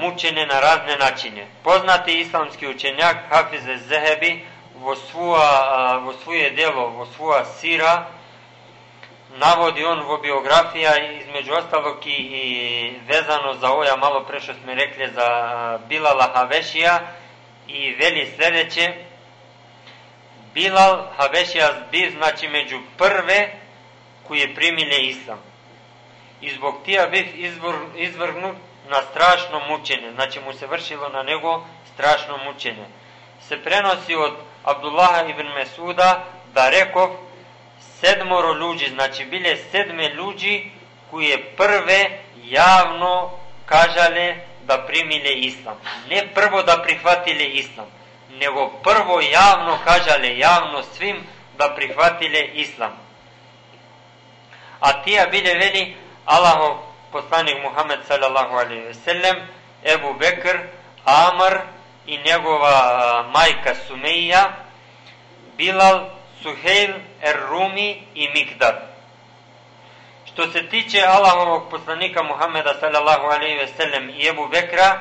mučene na razne načine. Poznati islamski učenjak Hafiz Zehebi vo svoje delo, vo svoja sira, navodi on vo biografija između ostalog i, i vezano za oja malo pre što smo rekli za Bilala Havešija i veli sledeće Bilal Havešija bi znači među prve koje primile islam. I zbog tija bih izvr, izvrgnut na strašno mučenje, znači mu se vršilo na nego strašno mučenje. Se prenosi od Abdullaha ibn Mesuda da rekov sedmoro ljudi, znači bile sedme ljudi koje prve javno kažale da primile islam. Ne prvo da prihvatile islam, nego prvo javno kažale, javno svim da prihvatile islam. A tija bile veli Allahov poslanik Muhammed sallallahu alaihi ve sellem, Ebu Bekr, Amr i njegova majka Sumeija, Bilal, Suhejl, Er-Rumi i Mikdad. Što se tiče Allahovog poslanika Muhameda sallallahu alaihi ve sellem i Ebu Bekra,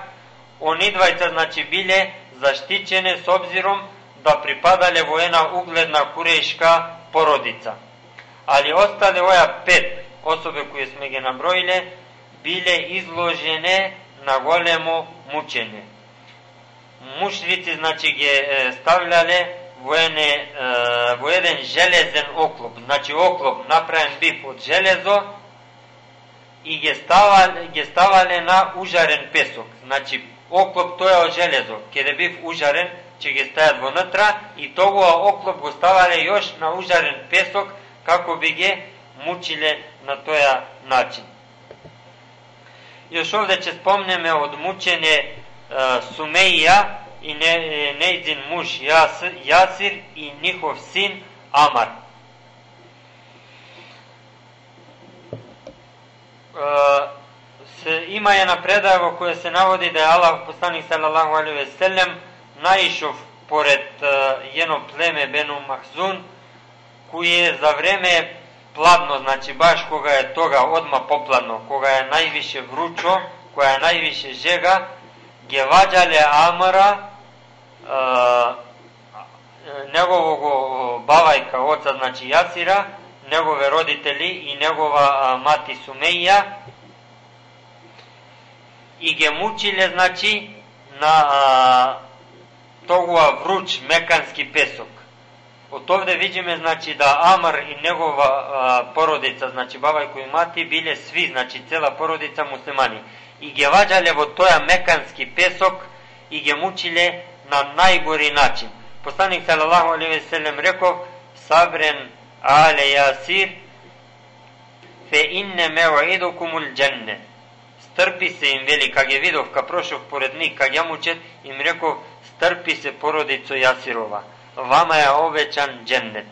oni dvajca znači bile zaštićene s obzirom da pripadale vojena ugledna kureška porodica. Ali ostale oja pet osobe koje smo ga nabrojile bile izložene na golemo mučenje. Mušrici znači ge stavljale во, ене, е, во еден железен оклоп, значи оклоп направен бив од железо и ги ставале, ге ставале на ужарен песок. Значи оклоп тоа е од железо, каде бив ужарен, че ги стајат вонатра и тогава оклоп го ставале још на ужарен песок како би ги мучиле на тоја начин. Још овде ќе спомнеме од мучене е, Сумеја, i ne, Nejdin muž Jasir, i njihov sin Amar. Uh, se, ima jedna predaja koja se navodi da je Allah poslanik sallallahu alaihi ve sellem naišao pored uh, jedno pleme Benu Mahzun koji je za vreme pladno, znači baš koga je toga odma popladno, koga je najviše vrućo, koja je najviše žega, gevađale Amara, негово го бавајка оца, значи Јасира, негове родители и негова мати Сумеја и ге мучиле, значи, на тогуа вруч мекански песок. От овде видиме, значи, да Амар и негова а, породица, значи, бабајко и мати, биле сви, значи, цела породица муслимани. И ги ваджале во тоја мекански песок и ги мучиле na najgori način. Poslanik sallallahu alejhi ve sellem rekao: "Sabren ale yasir fe inne mev'idukumul džennet." strpi se im veli, kak je vidov, ka prošao pored njih, kak ja mučet, im rekao, strpi se porodico Jasirova, vama je obećan džennet.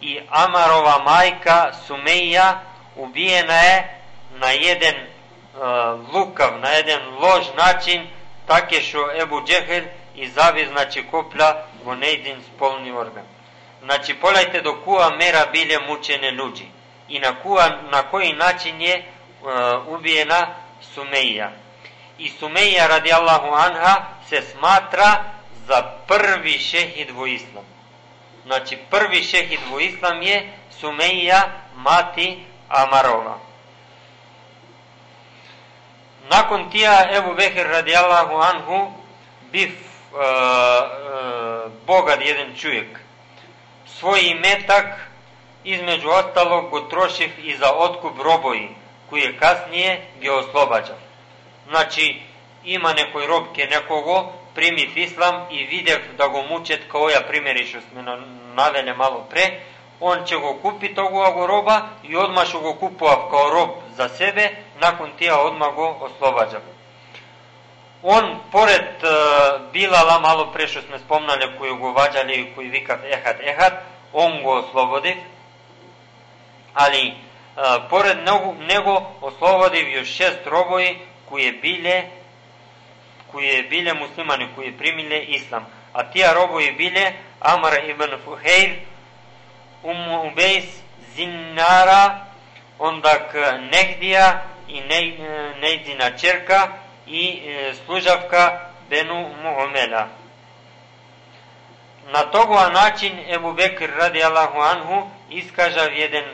I Amarova majka Sumeija ubijena je na jedan uh, lukav, na jedan lož način, take što Ebu Džehel i zavi, znači koplja go nejdin spolni organ. Znači, polajte do kuva mera bile mučene ljudi i na, kuva, na koji način je uh, ubijena Sumeija. I Sumeija radijallahu anha se smatra za prvi šehid vo islam. Znači prvi šehid vo islam je Sumeija Након тија Ебу Бехер радијаллаху анху бив е, е, богат еден човек. Свој иметак измеѓу остало го трошив и за откуп робои, кои касније ги ослобаѓав. Значи, има некој роб ке некого, примив ислам и видев да го мучат као ја примери што сме навеле мало пре, он ќе го купи тогава го роба и одма го купував као роб за себе, nakon tija odmah go oslobađa. On, pored uh, Bilala, malo pre što sme spomnali, koji go vađali i koji vikav ehad ehad, on go oslobodi, ali uh, pored него, него oslobodi još šest roboji koje bile koje bile muslimani, koje primile islam. A tija roboji bile Amr ibn Fuhejr, Ummu Ubejs, Zinnara, ondak Nehdija и нејдина нејзина черка и служавка Бену Муумела. На тогова начин Ебу Бекр ради Аллаху Анху искажа еден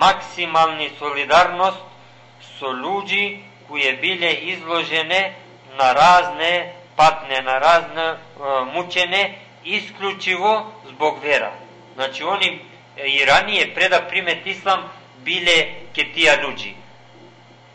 максимални солидарност со луѓи кои биле изложене на разне патне, на разне мучене, исклучиво због вера. Значи, они и пред преда примет ислам, биле кетија луѓи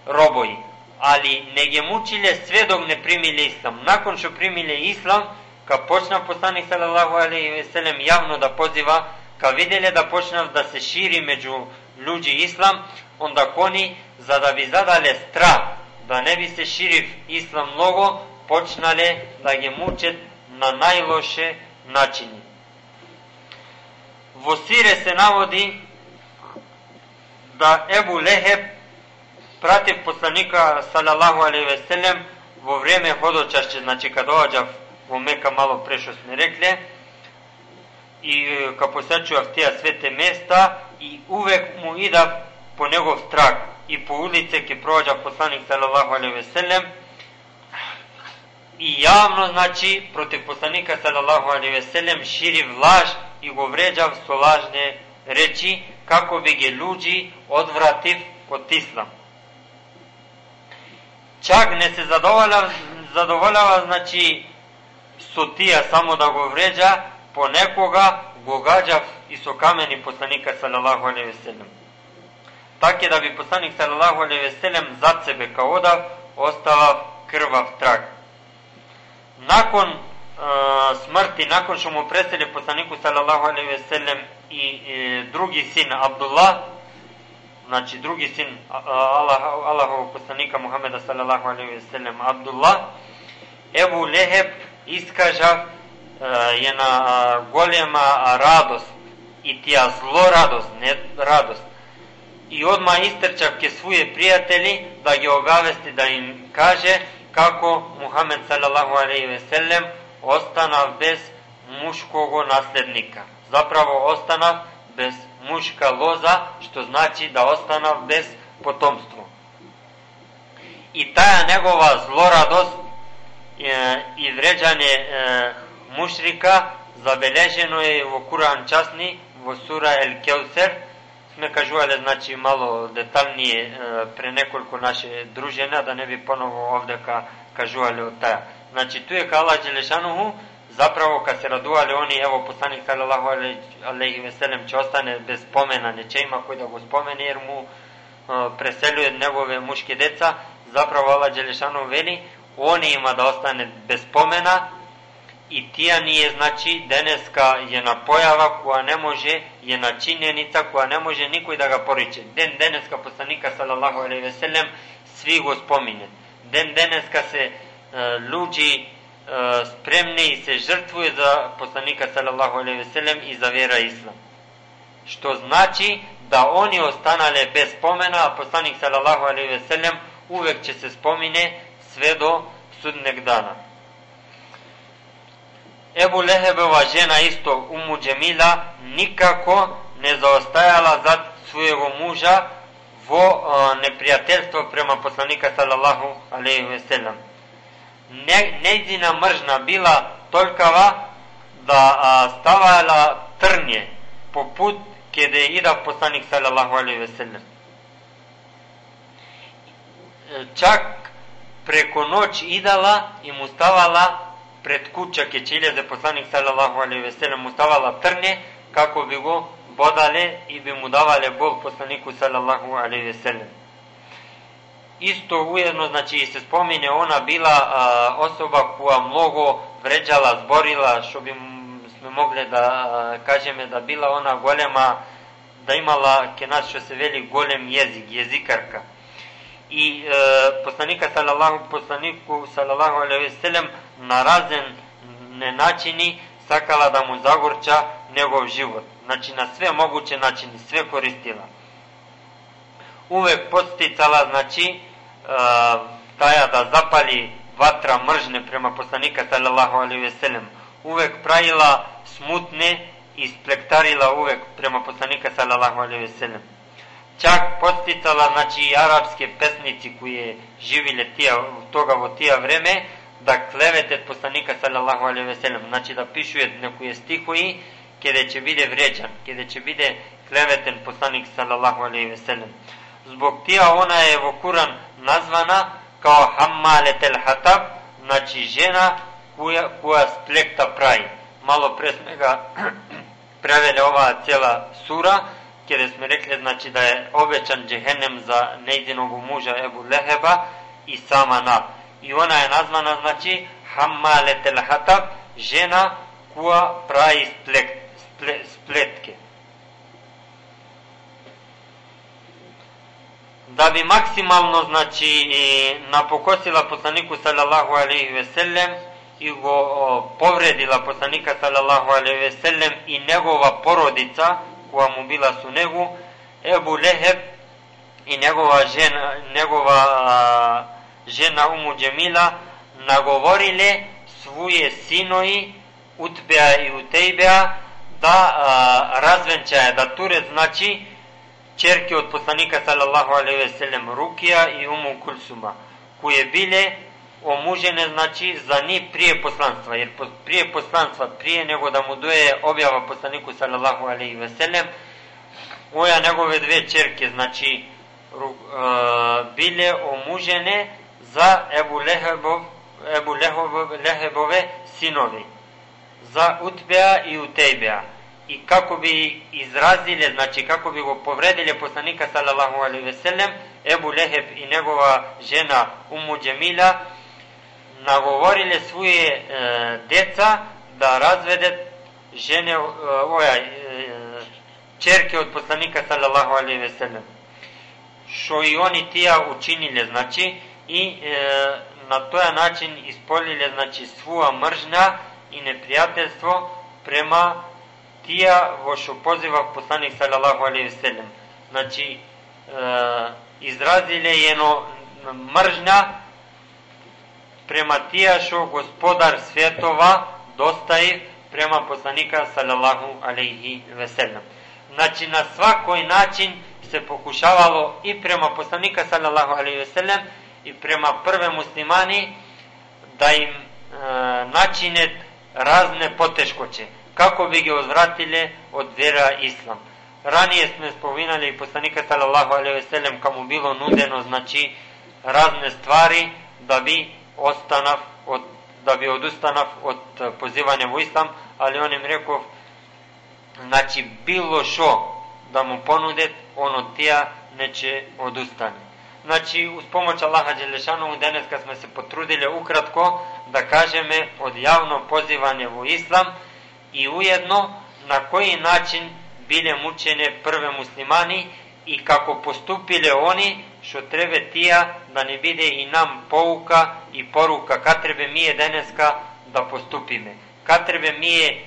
робови. Али не ги мучиле све док не примиле ислам. Након што примиле ислам, ка почна постани салалаху алейхи веселем јавно да позива, ка виделе да почнав да се шири меѓу луѓе ислам, онда кони за да ви задале страх да не ви се ширив ислам многу, почнале да ги мучат на најлоше начини. Во Сире се наводи да Ебу Лехеб против посланика салалаху алейхи ве селем во време ходочашće, значи кад доаѓав во Мека мало пре што сме рекле, и ка посечував тие свете места и увек му идав по негов трак и по улице ке проаѓа посланик салалаху алейхи ве селем и јавно значи против посланика салалаху алейхи ве селем шири влаж и го вреđав со лажне речи како би ги луѓи одвратив од ислам. Чак не се задоволява, задоволява значи со тија само да го вреđа, понекога го гаđав и со камени посланика салалаху алейхи веселем. Така да би посланик салалаху алейхи веселем зад себе као одав, оставав крвав трак. Након смрти, након што му пресели посланику салалаху алейхи веселем и и други син Абдулlah, значи други син Аллах, Аллахов посланика Мухамеда салалаху алейхи веселем Абдулlah, Ебу Лехеб искажав една голема радост и тия зло радост, не радост. И одма истрчав ке своје пријатели да ги обавести, да им каже како Мухамед салалаху алейхи веселем останав без мушкого наследника. Заправо останав без мушка лоза, што значи да останав без потомство. И тая негова злорадост е, и вреđање е, мушрика забележено е во Куран часни во сура Ел Кеусер. Сме кажувале значи мало деталнije е, пре неколку наше дружена да не би поново овдека кажувале од таа. Значи, tu je ka Đelešanuhu, zapravo kad se raduvali oni, evo poslanik sallallahu alaihi ve sellem će ostane bez spomena, neće ima koji da go spomene jer mu uh, preseljuje njegove muške deca, zapravo Allah Đelešanu veli, oni ima da ostane bez spomena i tija nije znači deneska na pojava koja ne može, je na činjenica koja ne može nikoj da ga poriče. Den deneska poslanika sallallahu alaihi ve sellem svi go spominje. Den deneska se ljudi spremni i se žrtvuju za poslanika sallallahu alejhi ve sellem i za vera islam. Što znači da oni ostanale bez spomena, a poslanik sallallahu alejhi ve sellem uvek će se spomine sve do sudneg dana. Ebu Lehebova žena isto Umu Džemila nikako ne zaostajala za svojego muža vo neprijateljstvo prema poslanika sallallahu alejhi ve sellem ne, mržna bila tolkava da a, stavala trnje po put kede ida poslanik sallallahu alaihi ve sellem. Čak preko noć idala i mu stavala pred kuća ke će poslanik sallallahu alaihi ve sellem mu stavala trnje kako bi go bodale i bi mu davale bol poslaniku sallallahu alaihi ve sellem isto ujedno znači se spomine ona bila a, osoba koja mnogo vređala, zborila, što bi bismo mogli da kažeme da bila ona golema, da imala ke nas što se veli golem jezik, jezikarka. I e, poslanika sallallahu, poslaniku sallallahu alaihi ve sellem na razne načini sakala da mu zagorča njegov život. Znači na sve moguće načini, sve koristila. Uvek posticala, znači, taja da zapali vatra mržne prema poslanika sallallahu alaihi ve sellem. Uvek pravila smutne i splektarila uvek prema poslanika sallallahu alaihi ve sellem. Čak posticala, znači, i arapske pesnici koje živile tija, toga vo tija vreme, da klevete poslanika sallallahu alaihi ve sellem. Znači da pišuje nekuje stihoji, kada će bide vređan, kada će bide kleveten poslanik sallallahu alaihi ve sellem. Zbog tija ona je vo названа као хаммалетел хатаб, значи жена која, која сплекта праи. Мало пред сме га <clears throat> превеле оваа цела сура, каде сме рекле значи да е обечан джехенем за нејдиногу мужа Ебу Лехеба и сама на. И она е названа значи хаммалетел хатаб, жена која праи сплек, сплет, сплетке. Da bi maksimalno znači napokosila poslaniku sallallahu alejhi ve sellem i go o, povredila poslanika sallallahu alejhi ve sellem i njegova porodica koja mu bila su negu Ebu Leheb i njegova žena njegova a, žena Umu Džemila nagovorile svoje sinoji Utbea i Utejbea da a, razvenčaje, da ture znači čerke od poslanika sallallahu alejhi ve sellem Rukija i Umu Kulsuma, koje bile omužene znači za ni prije poslanstva, jer prije poslanstva, prije nego da mu doje objava poslaniku sallallahu alejhi ve sellem, oja njegove dve čerke, znači uh, bile omužene za Ebu Lehebov, Ebu Lehebov, Lehebove sinovi, za Utbea i Utejbea i kako bi izrazile, znači kako bi go povredile poslanika sallallahu alaihi ve sellem, Ebu Leheb i njegova žena Umu Džemila nagovorile svoje e, deca da razvede žene e, oja, e, čerke od poslanika sallallahu alaihi ve sellem. Što i oni tija učinile, znači, i e, na taj način ispolile, znači, svoja mržnja i neprijateljstvo prema tija во што позива посланик салалаху алейхи селем. Значи, е, изразиле едно мржња према тија што господар светова достави према посланика салалаху алейхи веселем. Значи, на свакој начин се покушавало и према посланика салалаху алейхи веселем и према прве муслимани да им е, начинет разне потешкоче kako bi ga odvratile od vera islam. Ranije smo spominali poslanika sallallahu alejhi ve sellem kamo bilo nudeno znači razne stvari da bi ostanav od da bi odustanav od pozivanja u islam, ali on im rekao znači bilo što da mu ponude, on od tija neće odustane. Znači, uz pomoć Allaha Đelešanovu, danas kad smo se potrudili ukratko da kažeme od javno pozivanje u islam, i ujedno na koji način bile mučene prve muslimani i kako postupile oni što treba tija da ne bide i nam pouka i poruka kad treba mi je deneska da postupime. Kad treba mi je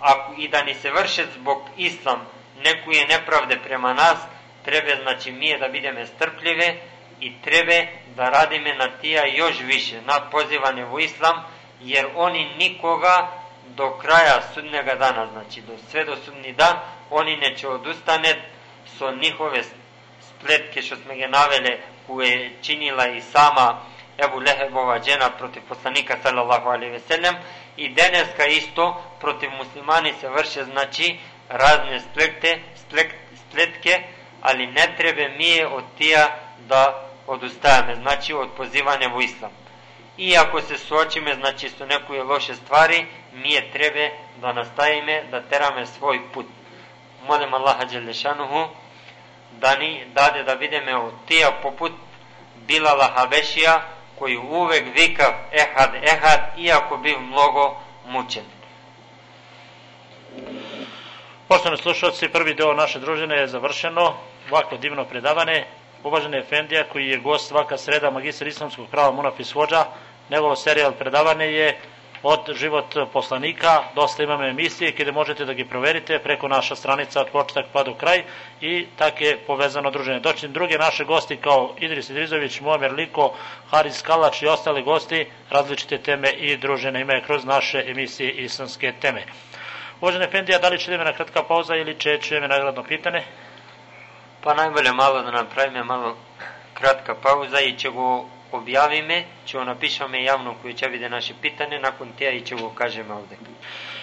ako, i da ni se vrše zbog islam nekuje nepravde prema nas, treba znači mi je da bideme strpljive i treba da radime na tija još više, na pozivanje u islam, jer oni nikoga do kraja sudnjega dana, znači do, sve do sudni dan, oni neće odustane so njihove spletke što smo ga navele koje činila i sama Ebu Lehebova džena protiv poslanika sallallahu alaihi ve sellem i deneska isto protiv muslimani se vrše znači razne splete, splek, spletke, ali ne treba mi je od tija da odustajame, znači od pozivanja u islam. I ako se suočime, znači su nekoje loše stvari, mi je treba da nastavime, da terame svoj put. Molim Allaha Đelešanuhu da ni dade da vidime od tija poput Bilala Habešija koji uvek vikav ehad ehad iako bi mnogo mučen. Poštovani slušalci, prvi deo naše družine je završeno. Ovako divno predavanje. Uvaženi Efendija, koji je gost svaka sreda magistra islamskog prava Munafis Hođa, njegovo serijal predavanje je od život poslanika, dosta imamo emisije gde možete da gi proverite preko naša stranica od početak pa do kraj i tak je povezano druženje. Doći druge naše gosti kao Idris Idrizović, Muamer Liko, Haris Kalač i ostali gosti, različite teme i družene imaju kroz naše emisije islamske teme. Uvažene Efendija, da li će da na kratka pauza ili će čujeme nagradno pitanje? Pa najbolje malo da napravime malo kratka pauza i će go objavime, će го napišeme javno koje će vide naše pitanje, nakon tija i će go kažeme ovde.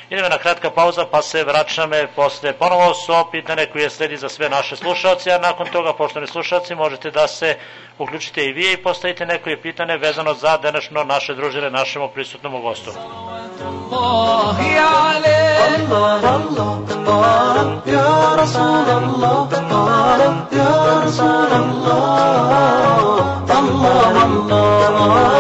Idemo na kratka pauza pa se vraćame posle ponovo so pitane koje sledi za sve naše slušalce, a nakon toga, poštovani slušalci, možete da se uključite i vi i postavite neko je pitanje vezano za današnjo naše druženje našemu prisutnom gostu.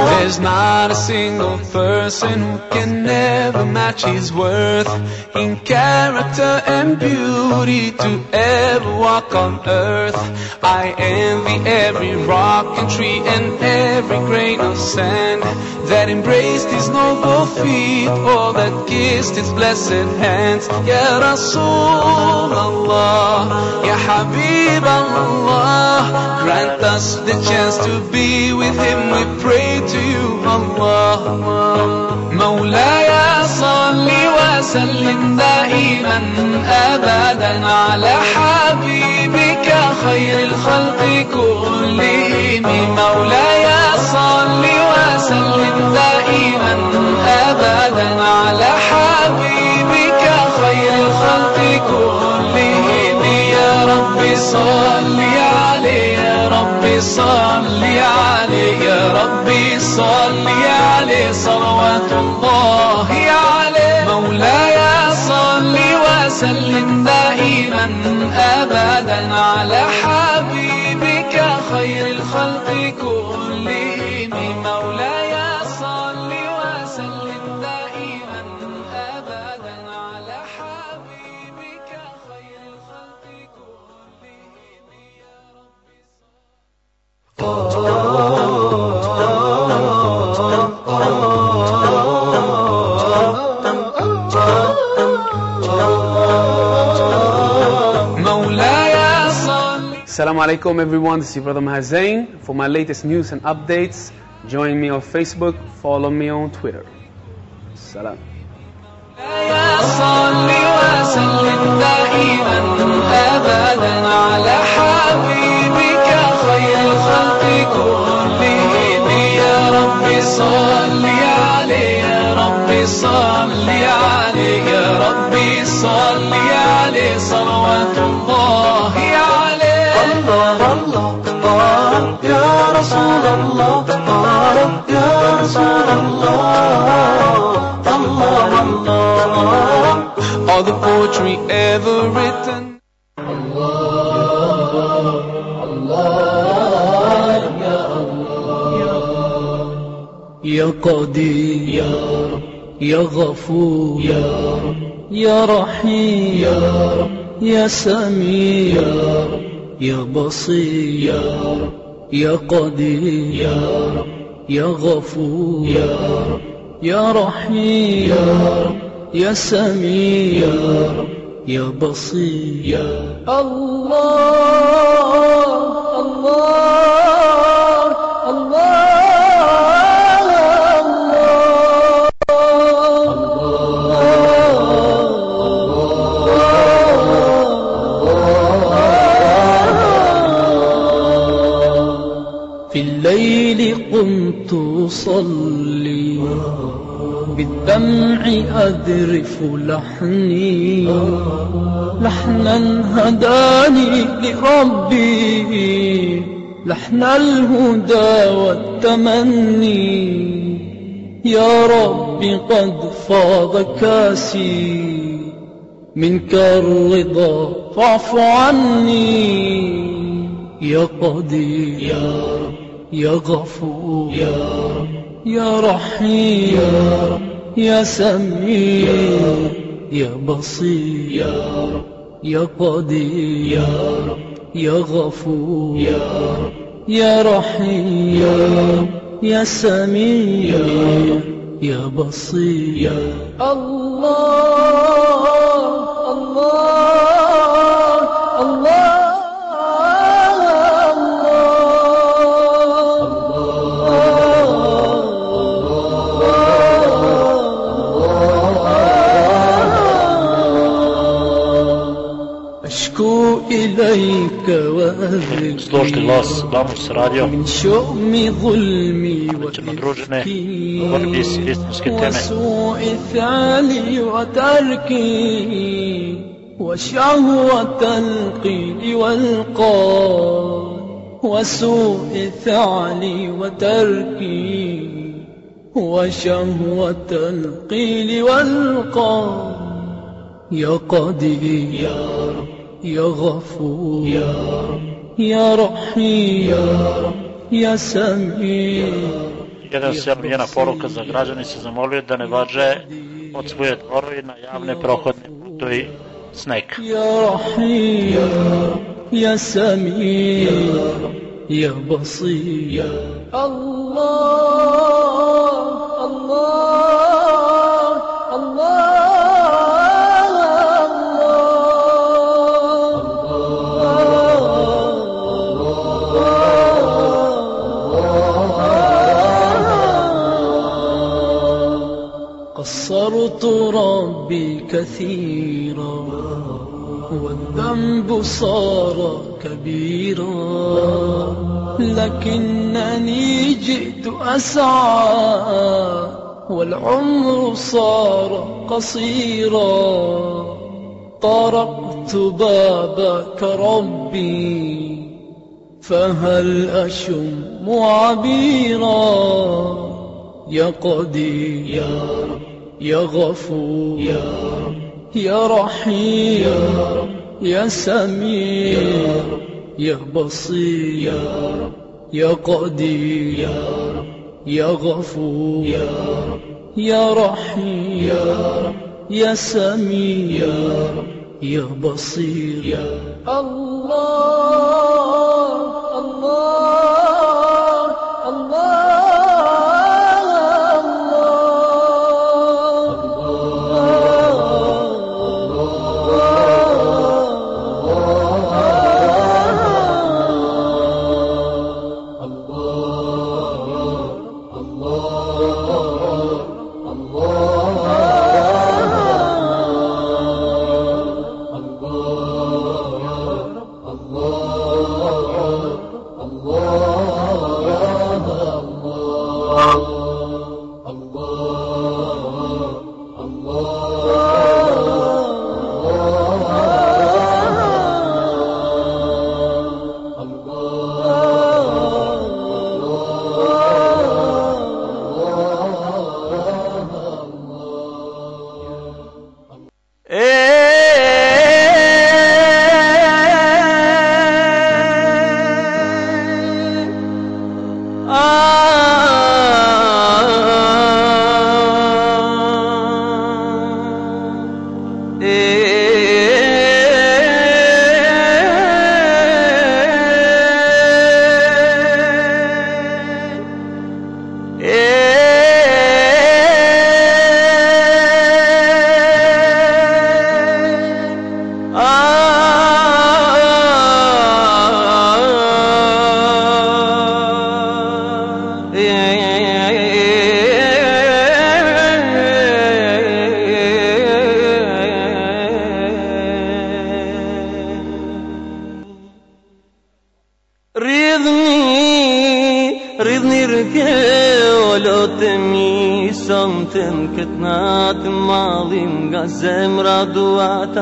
There's not a single person who can never match his worth in character and beauty to ever walk on earth. I envy every rock and tree and every grain of sand that embraced his noble feet or that kissed his blessed hands. Ya Rasul Allah, Ya Habib Allah, grant us the chance to be with him. We pray to you, Allah. مولاي صل وسلم دائما ابدا على حبيبك خير الخلق كلهم. مولاي صل وسلم دائما ابدا على حبيبك. خير الخلق كلهم. يا رب صل عليه. يا رب صل عليه. يا رب صل عليه. صلوات الله عليه. مولاي صل وسلم دائما على Assalamu alaikum everyone, this is brother Mahazain. For my latest news and updates, join me on Facebook, follow me on Twitter. Salam. يا يا الله يا رسول الله الله الله all the poetry ever written. يا قدير يا رب يا غفور يا رب يا رحيم يا رب يا سميع يا رب يا بصير. يا رب يا قدير يا رب. يا غفور يا رب. يا رحيم يا رب. يا سميع يا رب. يا بصير. يا الله الله. قمت أصلي بالدمع أذرف لحني. لحنا هداني لربي. لحن الهدى والتمني. يا رب قد فاض كاسي منك الرضا فاعف عني. يا قدير. يا رب. يا غفور يا رب. يا رحيم يا رب. يا سميع يا بصير يا رب. يا قدير يا رب. يا غفور يا رب. يا رحيم يا رب. يا سميع يا يا بصير. يا الله الله الله. إليك Slušajte glas, Damus radio, من شؤم ظلمي ćemo teme. وسوء فعلي وتركي وشهوة القيل والقال وسوء فعلي وتركي وشهوة القيل والقال يا قدير يا رب يا غفور يا رب يا رحيم يا رب يا سميع Jedan se jedna poruka za građani se zamolio da ne važe od svoje tvorovi na javne prohodne putovi sneg. يا رحيم يا رب يا سميع يا بصير ربي كثيرا والذنب صار كبيرا لكنني جئت أسعى والعمر صار قصيرا طرقت بابك ربي فهل أشم عبيرا يا قدير يا رب يا غفور يا يا رحيم يا رب يا سميع يا رب يا بصير يا رب يا قدير يا رب يا غفور يا رب يا رحيم يا رب يا سميع يا رب يا بصير. يا الله الله.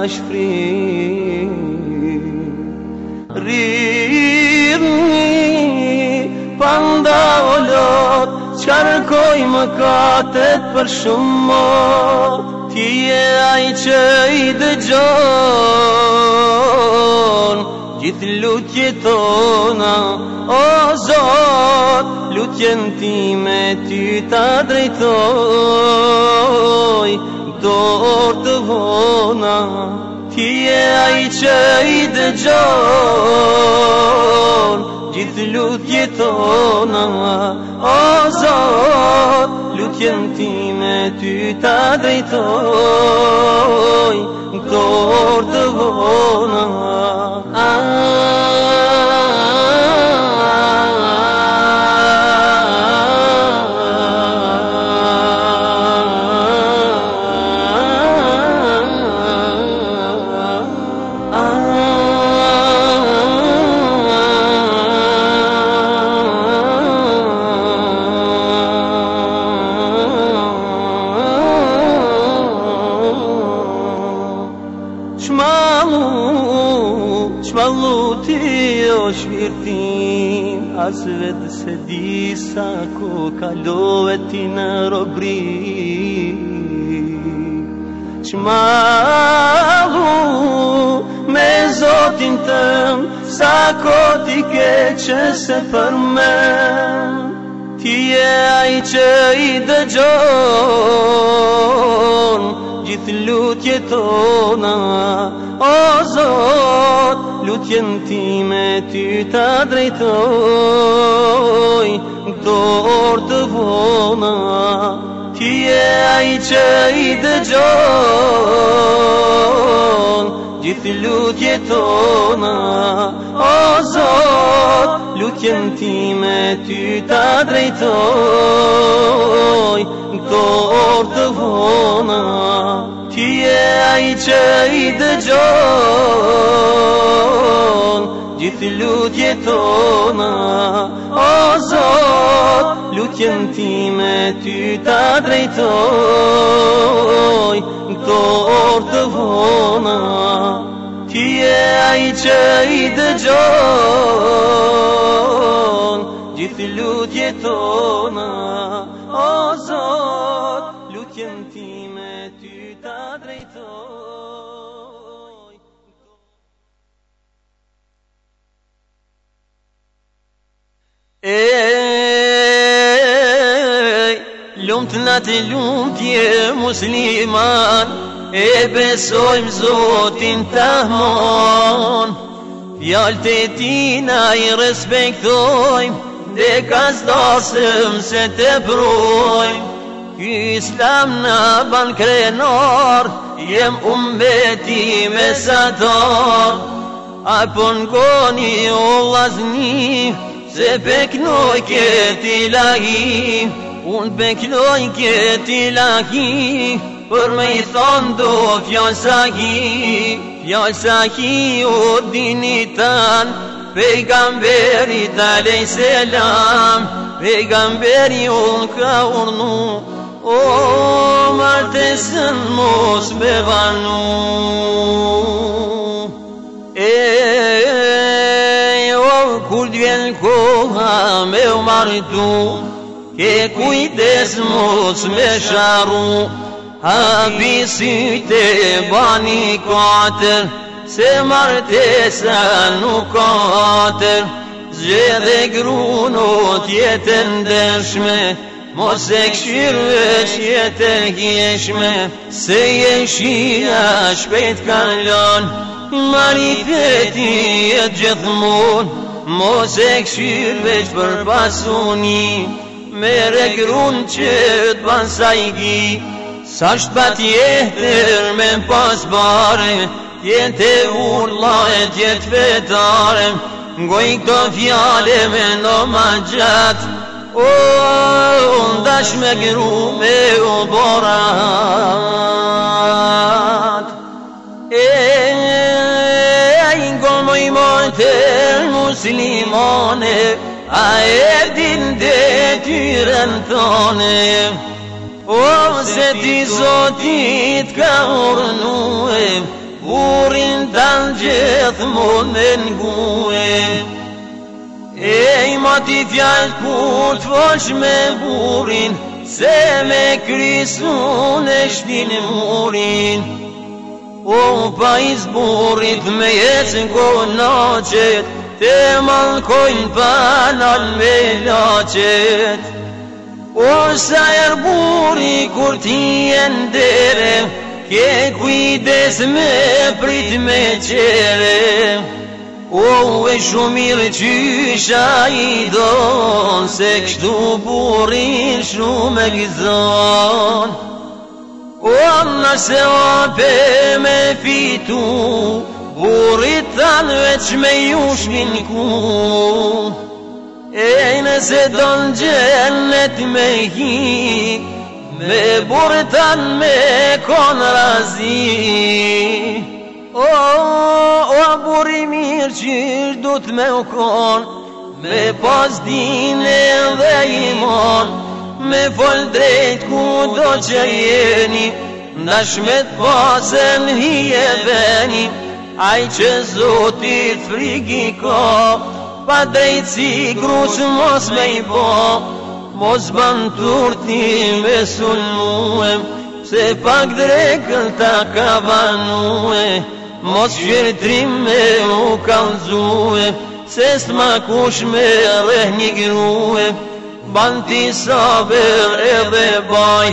mais frio. Lutje tona O Zot Lutjen time ty ta drejtoj. Këto orë të vona Ti e ai që i dëgjon. Gjithë lutje tona O Zot Lutjen time ty ta drejtoj. Këto orë të vona Ti e ai që i dëgjon Gjithë lutje tona O Zot Lutjen time ty ta drejtoj. Ej, lumt në të lumtje musliman E besojmë Zotin të mon Fjallë të tina i respektojmë Dhe ka stasëm se të brojmë. Ky islam në ban krenar Jem umbeti mesatar Apo në koni o lazni Se beknoj këti lahi Unë beknoj këti lahi Për me i thonë do fjallë sahi Fjallë sahi o dini tanë Pejgamberit alej selam. Pejgamberi unë ka urnu O martesën mos me vanu. Ej, o kur t'vjen koha me u martu Ke kujdes mos me sharu Hapi syte bani katër Se martesa nuk katër Zgjedhe grunot jetën dëshme Mos e këshirë jetën gjeshme Se jeshia shpejt kalon Marifeti e gjithmon Mos e këshirë veç për pasuni میره گرون چید با سایگی. ساشت با من پاس بارم یه تیور لای تیت فیتارم گوی کتا فیاله منو دو مجد. اون داش مگرون می او بارد. این گو مویمان تیر مسلمانه. Din dhe tyren thone O, se ti zotit ka urnue Burin të në gjithë mund me ngue E ma ti fjallë kur të fosh me burin Se me krisun e shtin murin. O pa i zburit me ko naqet Te malkojnë panal me laqet O sa er buri kur ti e ndere Ke kujdes me prit me qere. O e shumir qysha i don Se kështu burin shumë e gizon O nëse ape me fitu Burit tanë veç me ju shminku E nëse don gjennet me hi Me burit tanë me kon razi. O, o buri mirë qysh du të me u kon Me pas dine dhe imon Me fol drejt ku do që jeni Ndash me të pasën hi e veni Aj që zotit frigi ka Pa drejt si grus mos me i po. Mos ban turti me sulmuem Se pak drekën ta ka banue Mos shirtrim me u kalzue Se s'ma kush me reh një grue. Banti saber edhe baj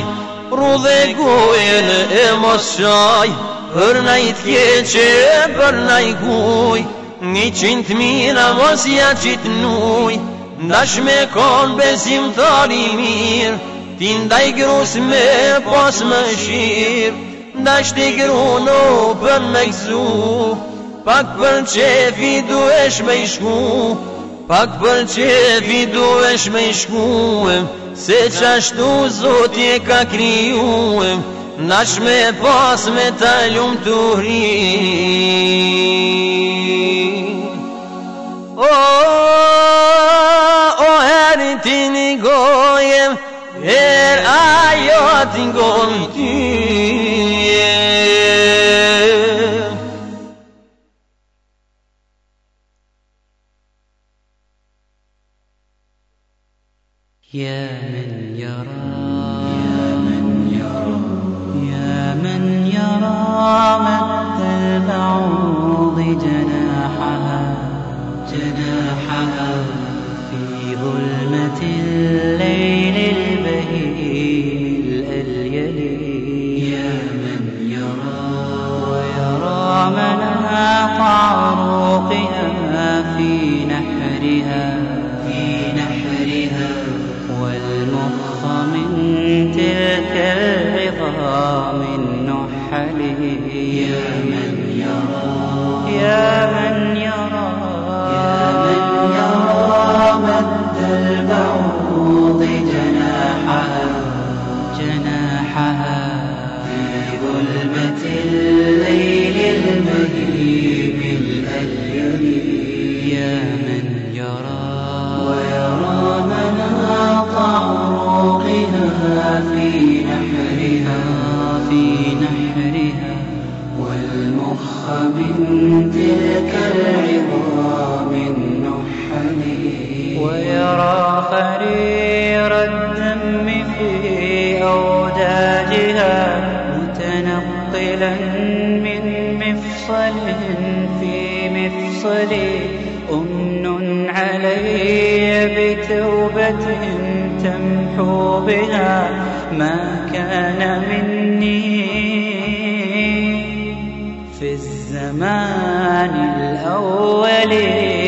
Rudhe gojen e mos shaj Për na i tjeqe, për na i guj Një qint mira mos ja qit nuj. Ndash me kon besim thari mirë Ti ndaj grus me pas më shirë Ndash ti gruno për me gzu Pak për qefi duesh me shku. Pak për qefi duesh me i shkuem Se qashtu zotje ka kryuem Nash me pas me ta ljumë të O, o herë ti një gojem Her ajo ti ngon ty يا مد البعوض جناحها جناحها في ظلمة الليل البهيم الأليل. يا من يرى ويرى مناط عروقها في نحرها في نحرها والمخ من تلك العظام يا من من تلك العظام النحل. ويرى خرير الدم في أوداجها متنقلا من مفصل في مفصل. أمن علي بتوبة تمحو بها ما كان مني زمان الأولين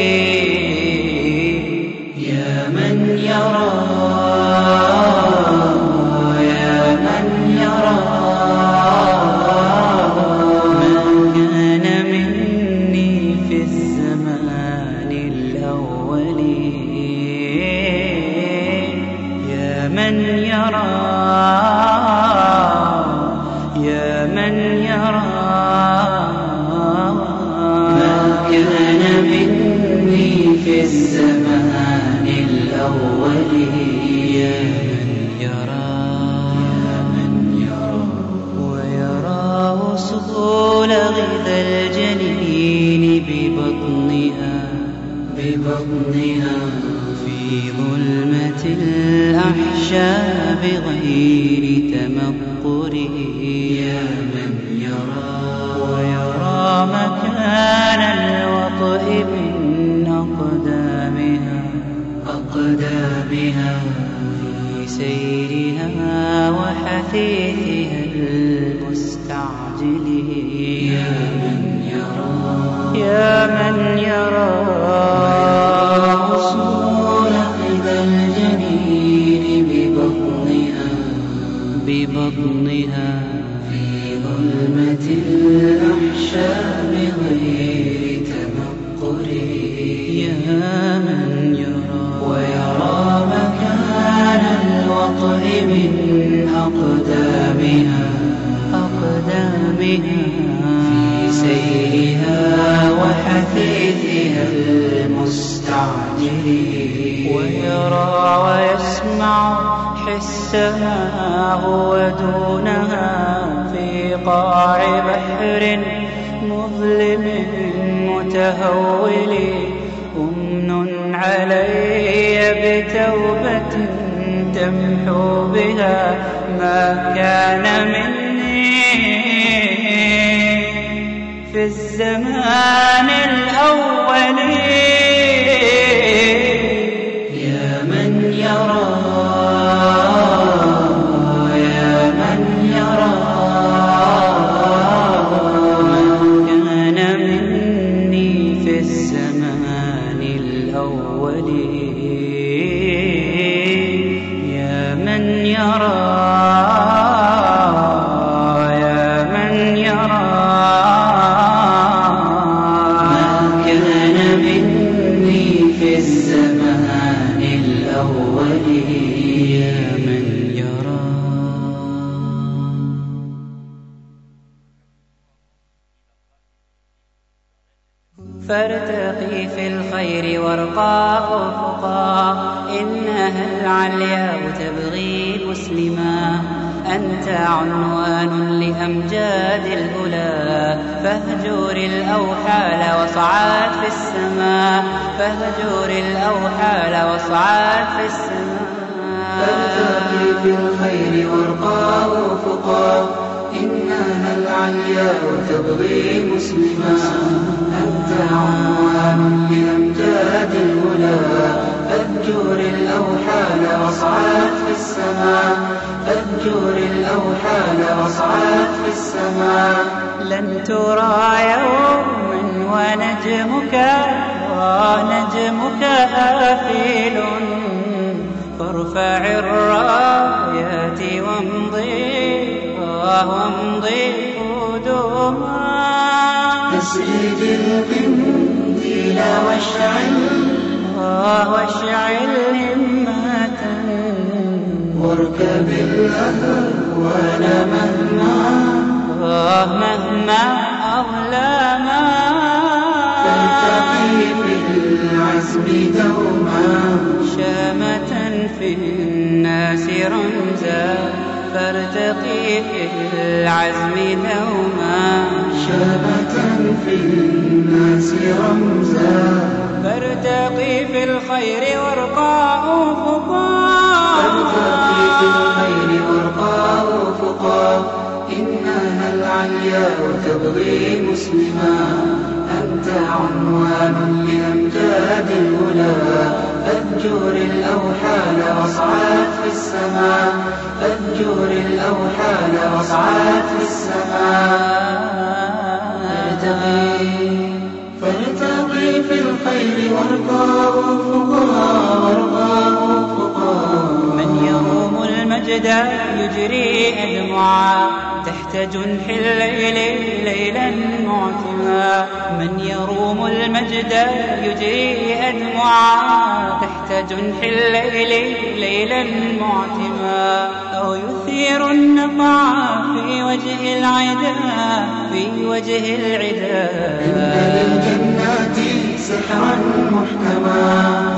العدا إن للجنات سحرا محتوى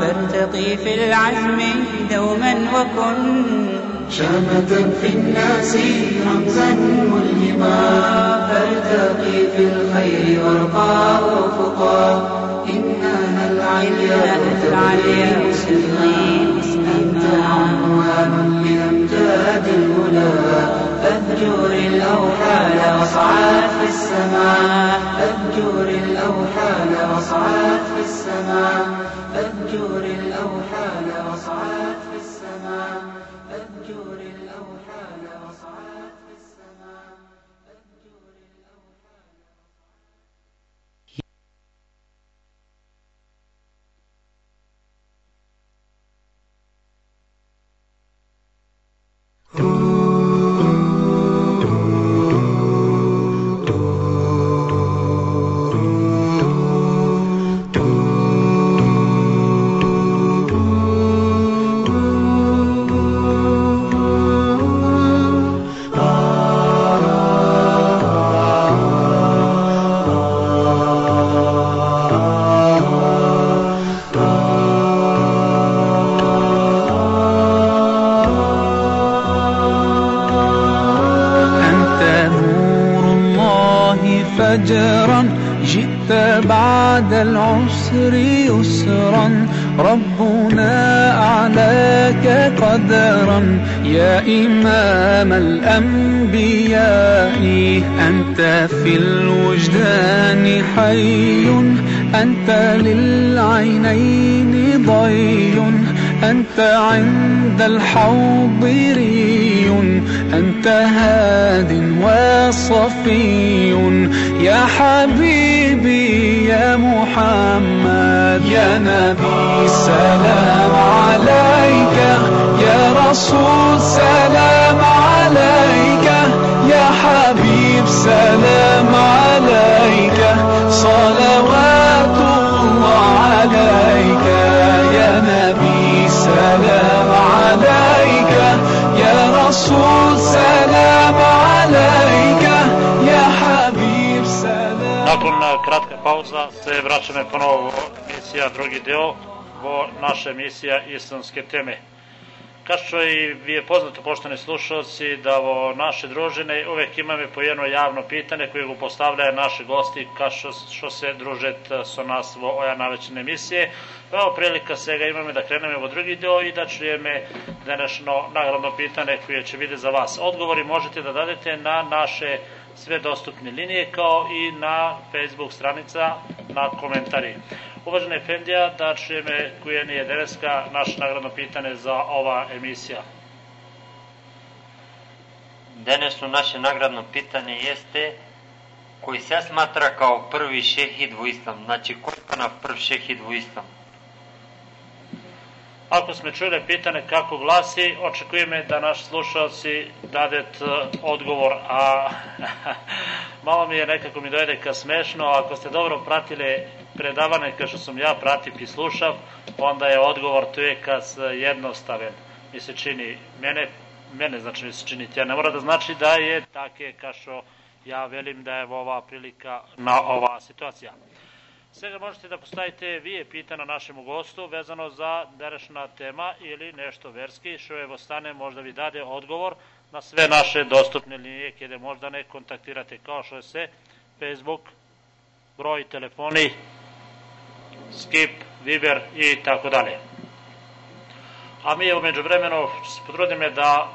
فارتقي في العزم دوما وكن. شامة في الناس رمزا ملهما. فارتقي في الخير وارقى وفقا. إنها العليا تبغي مسلما أنت عنوان لأمجاد الهدى أبجور الأوهال وصعات في السماء. أبجور الأوهال وصعات في السماء. أبجور الأوهال وصعات في السماء. أبجور الأوهال وصعات vraćаме ponovo emisija drugi deo vo naša emisija islamske teme. Kao što i vi je poznato, poštovani slušalci, da vo naše družine uvek imamo po jedno javno pitanje koje go postavljaju naši gosti kao što, što se družet sa nas vo oja navećene emisije. Pa Evo prilika svega imamo da krenemo u drugi deo i da čujeme današnjo nagradno pitanje koje će biti za vas. Odgovori možete da dadete na naše sve dostupne linije kao i na Facebook stranica na komentari. Uvažena Efendija, da čujeme Kujeni Jedereska naše nagradno pitanje za ova emisija. Денешно наше наградно питање јесте кој се сматра као први шехид во ислам? Значи, кој стана прв шехид во ислам? Ako sme čuli pitanje kako glasi, očekujeme da naši slušalci dadet odgovor, a <laughs> malo mi je nekako mi dojde ka smešno, ako ste dobro pratili predavane kao što sam ja pratip i slušav, onda je odgovor tu je kad jednostaven. Mi se čini, mene, mene znači mi se čini tja, ne mora da znači da je take kao što ja velim da je ova prilika na ova situacija. Svega možete da postavite vi je pitano našemu gostu vezano za današnja tema ili nešto verski, što je stane možda vi dade odgovor na sve naše dostupne linije kjede možda ne kontaktirate kao što se Facebook, broj telefoni, Skip, Viber i tako dalje. A mi umeđu vremenu se potrudime da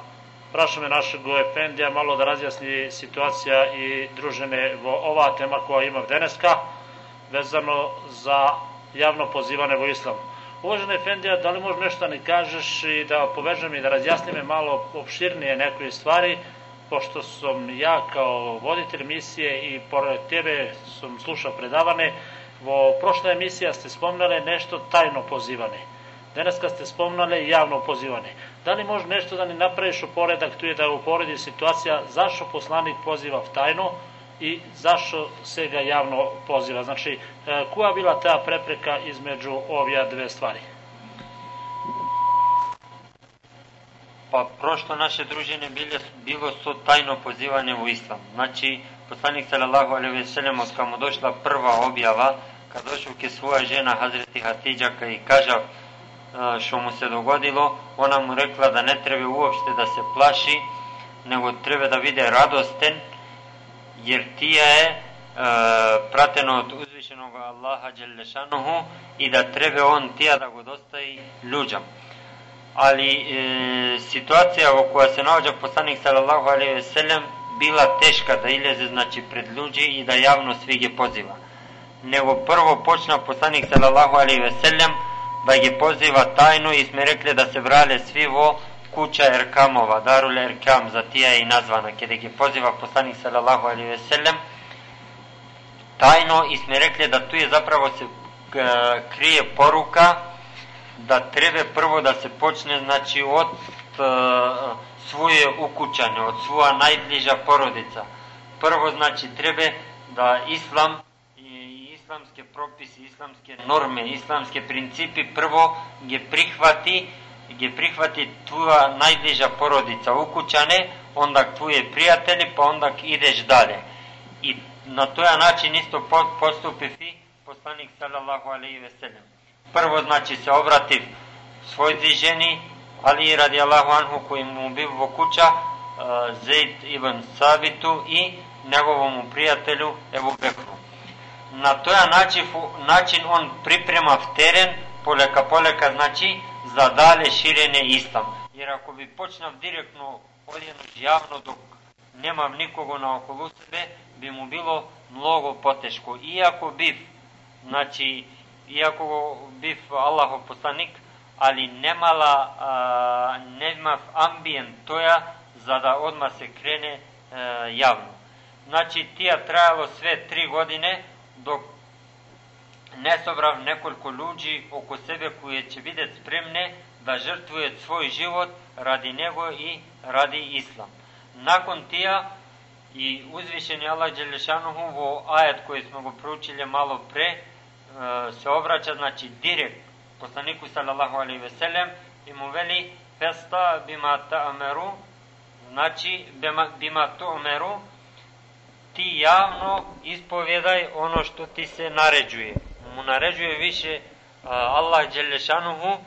prašame našeg Efendija malo da razjasni situacija i družene ova tema koja ima deneska vezano za javno pozivane vo islam. Uvažena Efendija, da li možeš nešto ni kažeš i da povežem i da razjasnim malo opširnije nekoj stvari, pošto sam ja kao voditelj emisije i pored tebe sam slušao predavane, vo prošla emisija ste spomnale nešto tajno pozivane. Danas kad ste spomnale javno pozivane. Da li može nešto da ni napraviš u poredak, tu je da uporedi situacija zašto poslanik poziva tajno i zašto se ga javno poziva. Znači, e, koja bila ta prepreka između ovija dve stvari? Pa prošlo naše druženje bilo, bilo su tajno pozivanje u islam. Znači, poslanik sallallahu alejhi ve sellem od kamo došla prva objava, kad došao ke svoja žena Hazreti Hatidža i kaže što mu se dogodilo, ona mu rekla da ne treba uopšte da se plaši, nego treba da vide radosten, jer tija je e, prateno od uzvišenog Allaha Đelešanuhu i da treba on tija da go dostaji ljudjam. Ali e, situacija u koja se nalađa poslanik sallallahu alaihi ve sellem bila teška da ileze znači pred ljudi i da javno svih je poziva. Nego prvo počna poslanik sallallahu alaihi ve sellem da je poziva tajno i sme rekli da se vrale svi vo kuća Erkamova, Darul Erkam, za tija je i nazvana, kada je poziva poslanik sallallahu alaihi ve sellem, tajno i sme rekli da tu je zapravo se e, krije poruka da treba prvo da se počne znači od e, svoje ukućanje, od svoja najbliža porodica. Prvo znači treba da islam i islamske propisi, islamske norme, islamske principi prvo je prihvati gdje prihvati tvoja najbliža porodica ukućane, onda tvoje prijatelji, pa onda ideš dalje. I na toja način isto postupi fi poslanik sallallahu alaihi ve sellem. Prvo znači se obrati svoj ženi, Ali radi Allahu anhu koji mu bio kuća, Zaid ibn Sabitu i неговому пријателю Ебу Бекру. На тој начин, начин он припрема в терен, полека полека, значи, за дале ширење ислам. Jer ако би почнав директно одједнаш јавно док немам никого наоколу себе, би му било многу потешко. Иако бив, значи, иако бив Аллахов посланик, али немала, а, немав амбиент тоја за да одма се крене а, јавно. Значи, тија трајало све три године, док не собрав неколку луѓи око себе кои ќе бидат спремне да жртвујат свој живот ради него и ради ислам. Након тија и узвишени Аллах Джелешануху во ајат кој сме го проучиле мало пре се обраќа значи директ посланику салаллаху алейхи ве селем и му вели феста бима таамеру значи бима, бима туамеру ти јавно исповедај оно што ти се нареđuje. Му нареđuje више Аллах Джелешануху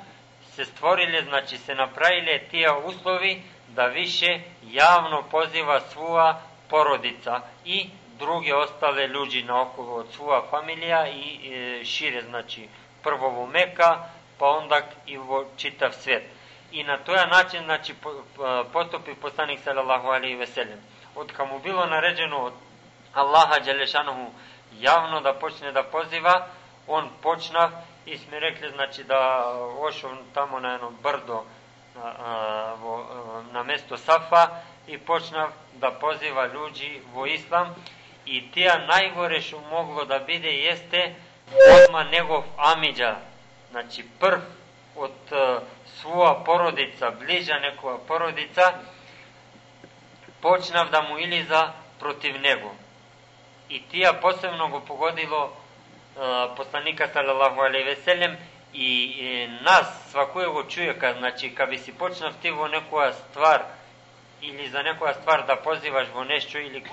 се створиле, значи се направиле тие услови да више јавно позива своја породица и други остале луѓи наоколу од своја фамилија и е, шире, значи прво во Мека, па онда и во читав свет. И на тој начин, значи, поступи посланик салаллаху алейхи веселем. Од каму било нареđено од Аллаха Джелешануху јавно да почне да позива, он почнав и сме рекли значи да ошов тамо на едно брдо а, а, во, на место Сафа и почнав да позива луѓи во ислам и тие најгоре што могло да биде јесте одма негов амиджа, значи прв од своја породица, ближа некоја породица, почнав да му илиза против него. И тија посебно го погодило посланика салалаху алейхи веселем и, и нас свакојего човека, значи би си почнав ти во некоја ствар или за некоја ствар да позиваш во нешто или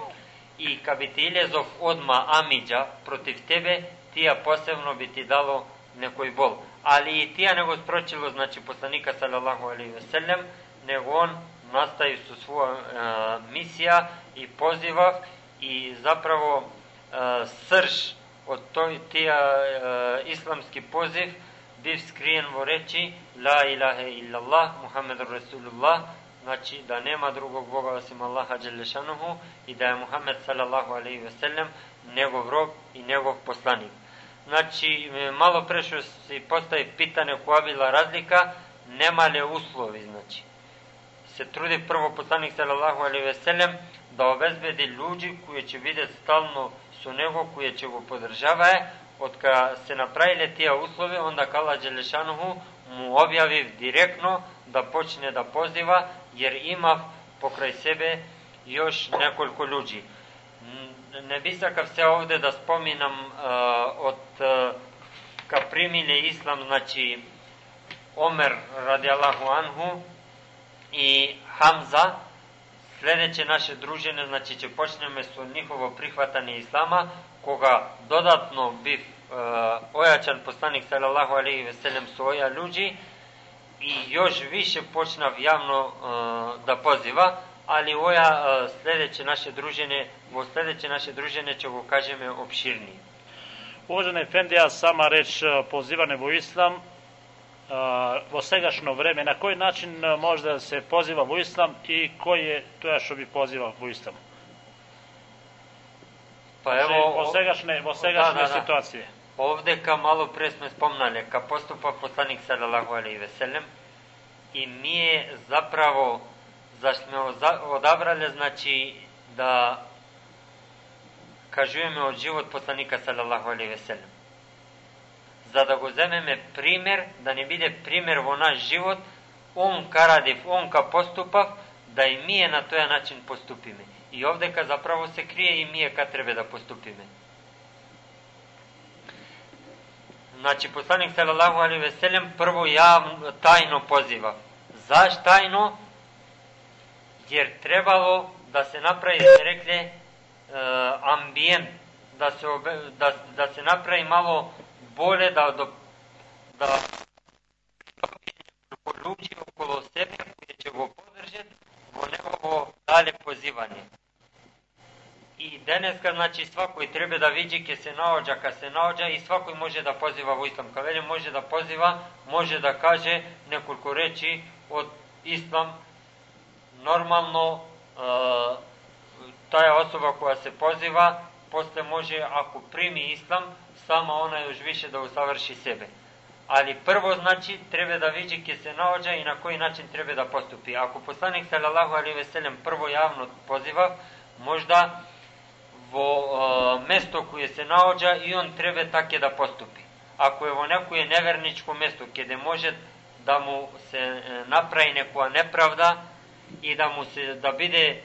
и би ти илезов одма амиджа против тебе, тија посебно би ти дало некој бол. Али и тија не го спрочило, значи, посланика салалаху алейхи веселем, него он настави со своја е, мисија и позивав и заправо е, срж од тој тија е, исламски позив бив скриен во речи Ла илахе иллаллах, Мухаммед Расулуллах, значи да нема другог Бога осим Аллаха Джелешануху и да е Мухаммед салаллаху алейхи веселем негов роб и негов посланик. Значи, мало прешо си постави питане која била разлика, немале услови, значи. Се труди прво посланик салаллаху алейхи веселем да обезбеди луѓи кои ќе бидат стално со него кој ќе го подржавае, кога се направиле тие услови, онда Кала Джелешануху му објавив директно да почне да позива, jer имав покрај себе још неколку луѓи. Не би сакав се овде да споминам а, од ка примиле ислам, значи Омер ради Аллаху Анху и Хамза, Следеće наше дружење, значи ќе почнеме со нихово прихватање ислама, кога додатно бив е, ојачан посланик салаллаху алейхи веселем со оја луѓи и још више почнав јавно е, да позива, али оја е, следеće наше дружење, во следеće наше дружење ќе го кажеме обширни. Уважање Ефендија, сама реч позиване во ислам во сегашно време, на кој начин може да се позива во ислам и кој е тоа што би позива во ислам? Па ево, во сегашне во сегашне да, да, да. ситуација. Овде ка мало пре сме спомнале, ка поступа посланик салалаху алейхи веселем и ние заправо зашто сме одабрале значи да кажуваме од живот посланика салалаху алейхи веселем за да го земеме пример, да не биде пример во наш живот, он карадив, он ка поступав, да и мие на тој начин поступиме. И овдека заправо се крие и мие ка треба да поступиме. Значи, посланик салалаху али веселем прво јавно, тајно позива. Заш тајно? Јер требало да се направи, се рекле, амбиент, да се, да, да се направи мало боле да, да, да луѓе околу себе кои ќе го поддржат во негово дале позивање. I денеска, значи, свакој треба да види ке се наоѓа, ка се наоѓа и свакој може да позива во ислам. Ка вели може да позива, може да каже неколку речи од ислам. Нормално, е, таа особа која се позива, после може, ако прими ислам, сама она још више да усаврши себе. Али прво значи треба да види ке се наоѓа и на кој начин треба да поступи. Ако посланик салалаху алейхи ве селем прво јавно позива, можда во е, место кое се наоѓа и он треба таке да поступи. Ако е во некое неверничко место каде да му се е, направи некоја и да му се да биде е,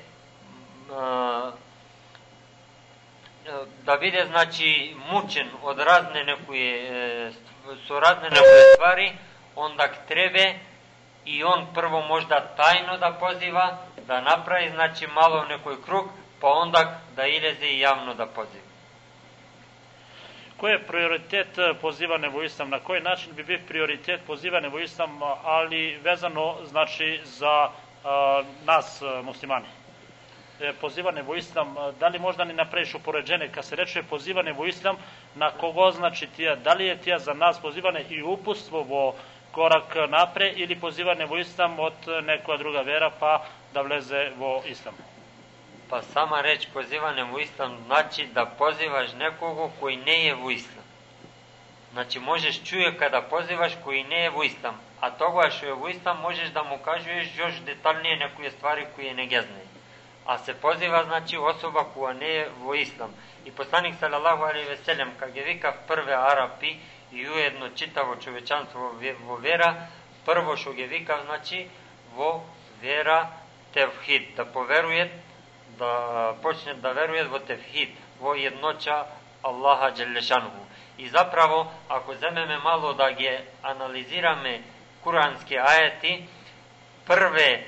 да биде значи мучен од разне некои со разне некои ствари, онда требе и он прво можда тајно да позива, да направи значи мало некој круг, па онда да илезе и јавно да позива. Кој е приоритет е, позиване во ислам? На кој начин би бив приоритет позиване во ислам, али везано значи за а, нас а, муслимани? Е, позиване во ислам, а, дали можда ни направиш упореđење, ка се рече позиване во ислам, на кого значи тија, дали е тија за нас позиване и упуство во корак напре или позиване во ислам од некоја друга вера па да влезе во ислам? Па сама реч позиване во ислам значи да позиваш некого кој не е во ислам. Значи можеш чуе када позиваш кој не е во ислам, а тогаш што е во ислам можеш да му кажеш још деталнije некои ствари кои не А се позива значи особа која не е во ислам. И посланик салалаху алейхи ве селем кога ги вика прве арапи и уедно читаво човечанство во вера, прво што ги вика значи во вера тевхид, да поверујат да почнат да верујат во тевхид, во едноча Аллаха Джелешанху. И заправо, ако земеме мало да ги анализираме курански ајети, прве е,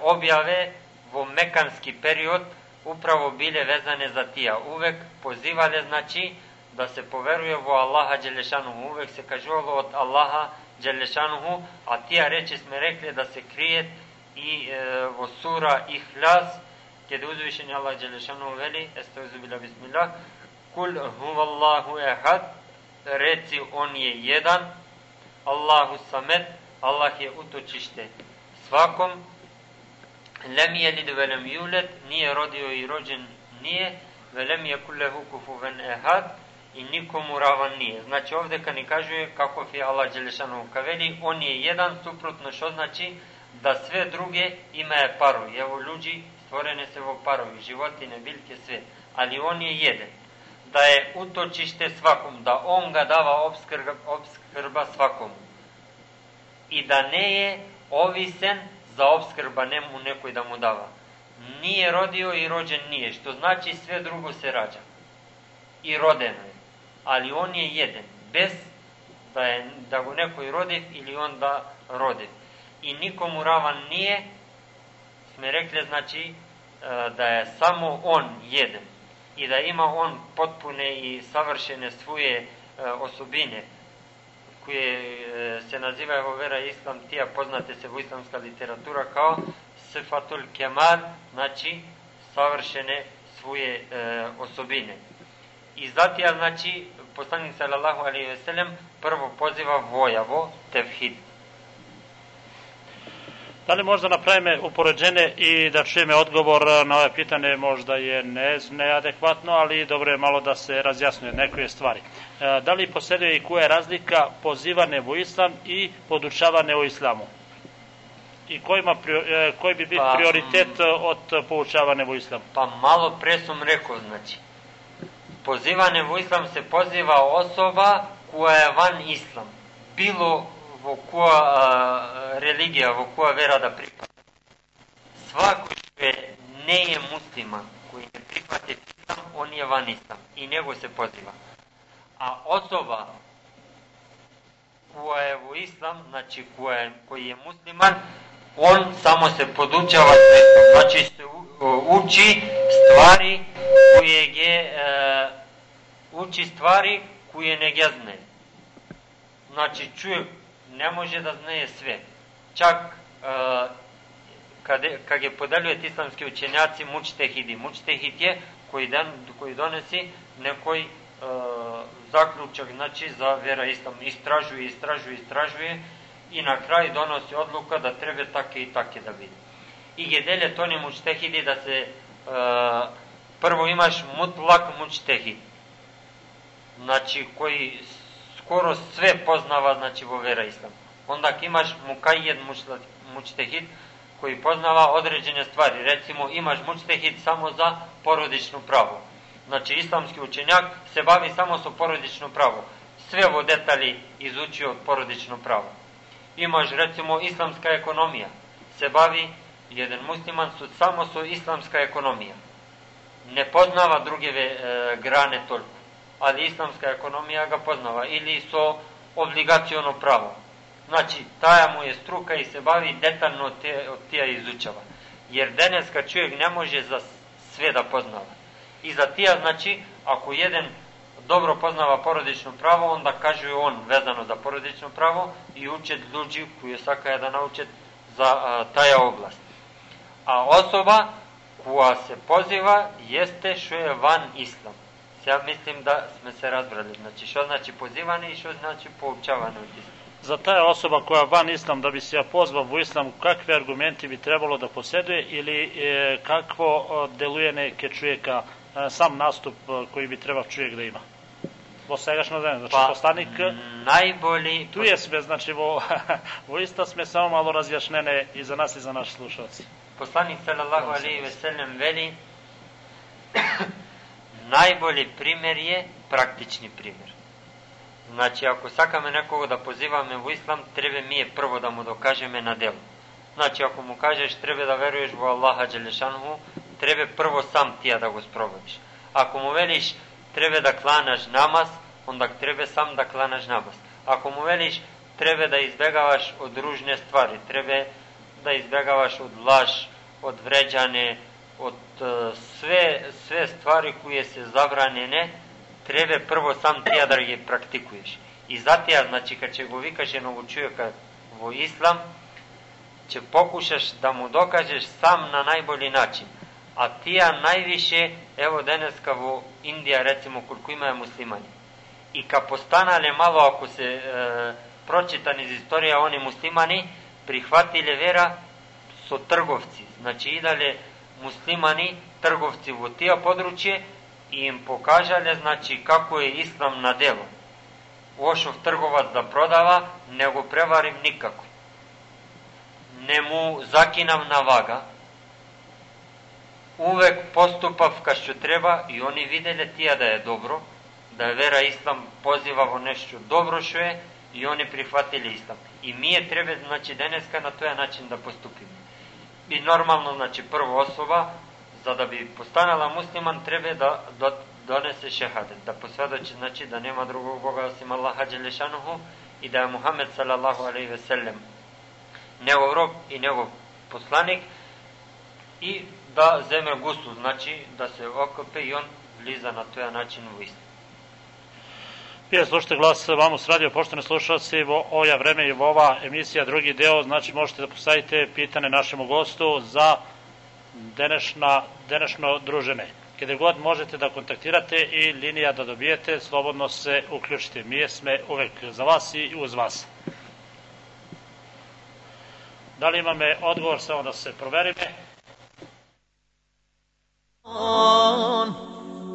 објаве во мекански период управо биле везане за тија. Увек позивале, значи, да се поверуе во Аллаха Джелешануху. Увек се кажувало од Аллаха Джелешануху, а тија речи сме рекле да се криет и е, во сура Ихляс, Kede uzvišeni Allah Đelešanu veli, estaizu bila bismillah, Kul huvallahu ehad, reci on je jedan, Allahu samet, Allah je utočište svakom, lem jelid ve lem julet, nije rodio i rođen nije, ve lem je kullehu kufuven ehad, i nikomu ravan nije. Znači ovde kad ni kaže kako je Allah Đelešanu kaveli, on je jedan, suprotno što znači da sve druge ima je paru. Evo ljudi stvorene se во парови, животине, билке, све, али он е еден. Да е уточиште сваком, да он га дава обскрба, обскрба свакому. И да не е овисен за обскрба нему некој да му дава. Nije rodio i rođen nije, što znači sve drugo se rađa. I rodeno je. Ali on je jedan, bez da, je, da go nekoj rodiv ili on da rodiv. I nikomu ravan nije, sme rekli, znači, da je samo on jedan i da ima on potpune i savršene svoje osobine koje se nazivaju vo vera islam, tija poznate se u islamska literatura kao sifatul kemal, znači savršene svoje e, osobine. I zatija, znači, poslanik sallallahu alaihi ve sellem prvo poziva vojavo, tevhid. Da li možda napravime upoređene i da čujeme odgovor na ove pitanje, možda je ne, neadekvatno, ali dobro je malo da se razjasnuje neke stvari. E, da li posjeduje i koja je razlika pozivane u islam i podučavane u islamu? I kojima, e, koji bi bio pa, prioritet od poučavane u islamu? Pa malo pre sam rekao, znači, pozivane u islam se poziva osoba koja je van islam. Bilo во која а, религија, во која вера да припада. Свако што е не е муслиман, кој не припати ислам, он е ван ислам и него се позива. А особа која е во ислам, значи која е, кој е муслиман, он само се подучава средством, значи се учи ствари кои ги е, учи ствари кои не ги знае. Значи чуе не може да знае све. Чак каде, каде поделюјат исламски учењаци мучтехиди. Мучтехид е koji, den, koji donesi nekoj e, zaključak znači, za vera islam. Istražuje, istražuje, istražuje i na kraju donosi odluka da treba take i take da vidi. I gedelje to ni mučtehidi da se e, prvo imaš mutlak mučtehid. Znači koji skoro sve poznava znači vo vera islam. Onda imaš mukajed mučtehid koji poznava određene stvari. Recimo imaš mučtehid samo za porodično pravo. Znači islamski učenjak se bavi samo sa porodično pravo. Sve ovo detalji izučio porodično pravo. Imaš recimo islamska ekonomija. Se bavi jedan musliman su samo su islamska ekonomija. Ne poznava druge e, grane toliko. Ali islamska ekonomija ga poznava. Ili su obligacijono pravo. Znači, taja mu je struka i se bavi detaljno od tija izučava. Jer danas kad čovjek ne može za sve da poznava. I za tija, znači, ako jedan dobro poznava porodično pravo, onda kaže on vezano za porodično pravo i uče ljudi koji sakaja da nauče za a, taja oblast. A osoba koja se poziva jeste što je van islam. Ja mislim da sme se razbrali. Znači, što znači pozivani i što znači poučavani od za ta osoba koja van islam da bi se ja pozvao u islam, kakve argumenti bi trebalo da posjeduje ili e, kakvo deluje neke čovjeka e, sam nastup e, koji bi trebao čovjek da ima? Vreme, znači pa, poslanik najbolji tu je sve, znači vo, <laughs> vo isto sme samo malo razjašnjene i za nas i za naši slušalci. Poslanik sallallahu alejhi ve sellem veli najbolji primjer je praktični primjer. Znači, ako sakame nekoga da pozivame u islam, treba mi je prvo da mu dokažeme na delu. Znači, ako mu kažeš treba da veruješ u Allaha Đelešanhu, treba prvo sam tija da go sprovodiš. Ako mu veliš treba da klanaš namaz, onda treba sam da klanaš namaz. Ako mu veliš treba da izbegavaš od ružne stvari, treba da izbegavaš od laž, od vređane, od uh, sve, sve stvari koje se zabranjene, treba prvo sam tija da je praktikuješ. I zatija, znači, kad će go vikaš jednog čovjeka vo islam, će pokušaš da mu dokažeš sam na najbolji način. A tija najviše, evo danas kao Indija, recimo, koliko imaju muslimani. I ka postanale malo, ako se e, pročitan iz istorija, oni muslimani prihvatile vera su trgovci. Znači, i dalje muslimani, trgovci u tija područje, i im pokažale znači kako je islam na delu. Ošov trgovac da prodava, nego prevarim nikako. Ne mu zakinam na vaga, uvek postupav ka što treba i oni da je dobro, da je vera islam poziva vo nešto dobro što je i oni prihvatili islam. I mi je treba, znači, deneska na toja način da postupimo. I normalno, znači, prva osoba za da bi postanala musliman treba da, da donese šehadet, da posvedoči znači da nema drugog Boga osim Allaha Đelešanuhu i da je Muhammed sallallahu alaihi ve sellem njegov rob i njegov poslanik i da zeme gusu, znači da se okope i on vliza na toja način u istinu. Prije slušajte glas vamo s radio, poštene slušalci, vo oja vreme i ova emisija, drugi deo, znači možete da postavite pitane našemu gostu za denešna, denešno druženje. Kada god možete da kontaktirate i linija da dobijete, slobodno se uključite. Mi sme uvek za vas i uz vas. Da li imame odgovor, samo da se proverime.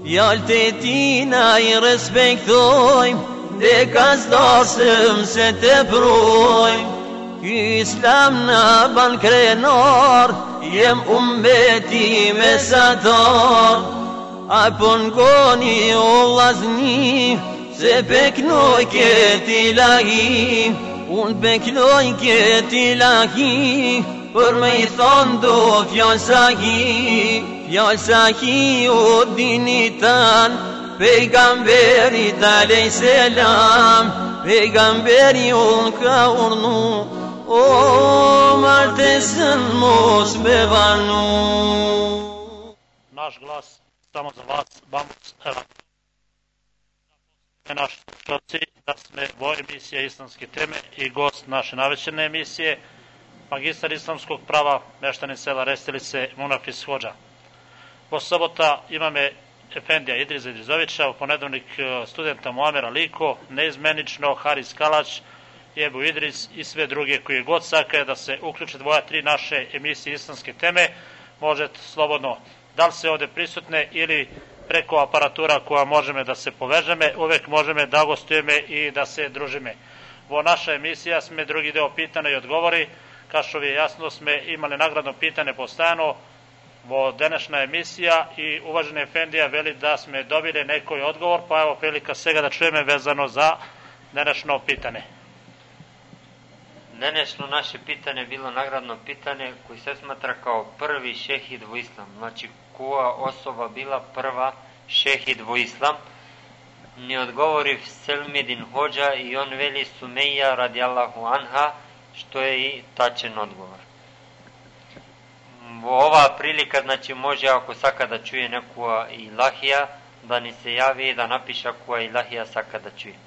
Fjallë të tina i respektojmë Dhe ka zdasëm se të brojmë Ky islam në ban krenar Jem umbeti mesatar. A pun goni o lazni Se beknoj këtë ilahi Unë beknoj këtë ilahi Për me i thonë do fjallë sahi Fjallë sahi o dinitan Pejgamberit alej selam. Peygamberi ol ka urnu O martesën mos me vanu. Naš glas samo za vas, vamos, evo. Naš slušalci, da sme vo emisije islamske teme i gost naše navećene emisije, magistar islamskog prava, meštanin sela Restilice, Munafis Hođa. Po sobota imame Efendija Idriza Idrizovića, u ponedovnik e, studenta Muamera Liko, neizmenično Haris Kalać, Jebu Idris i sve druge koji god sakaje da se uključe dvoja tri naše emisije islamske teme, možete slobodno da li se ovde prisutne ili preko aparatura koja možeme da se povežeme, uvek možeme da gostujeme i da se družime. Vo naša emisija sme drugi deo pitana i odgovori, kao je jasno sme imali nagradno pitane postajano, vo današnja emisija i uvaženi Efendija veli da sme dobili nekoj odgovor, pa evo prilika svega da čujeme vezano za današnjo pitanje. Današnjo naše je bilo nagradno pitanje koji se smatra kao prvi šehid u islam. Znači, koja osoba bila prva šehid u islam. Ni odgovori Selmidin Hođa i on veli Sumeja radijallahu anha, što je i tačen odgovor. Ova prilika, znači, može ako saka da čuje neku ilahija, da ni se javi da napiše koja ilahija saka da čuje.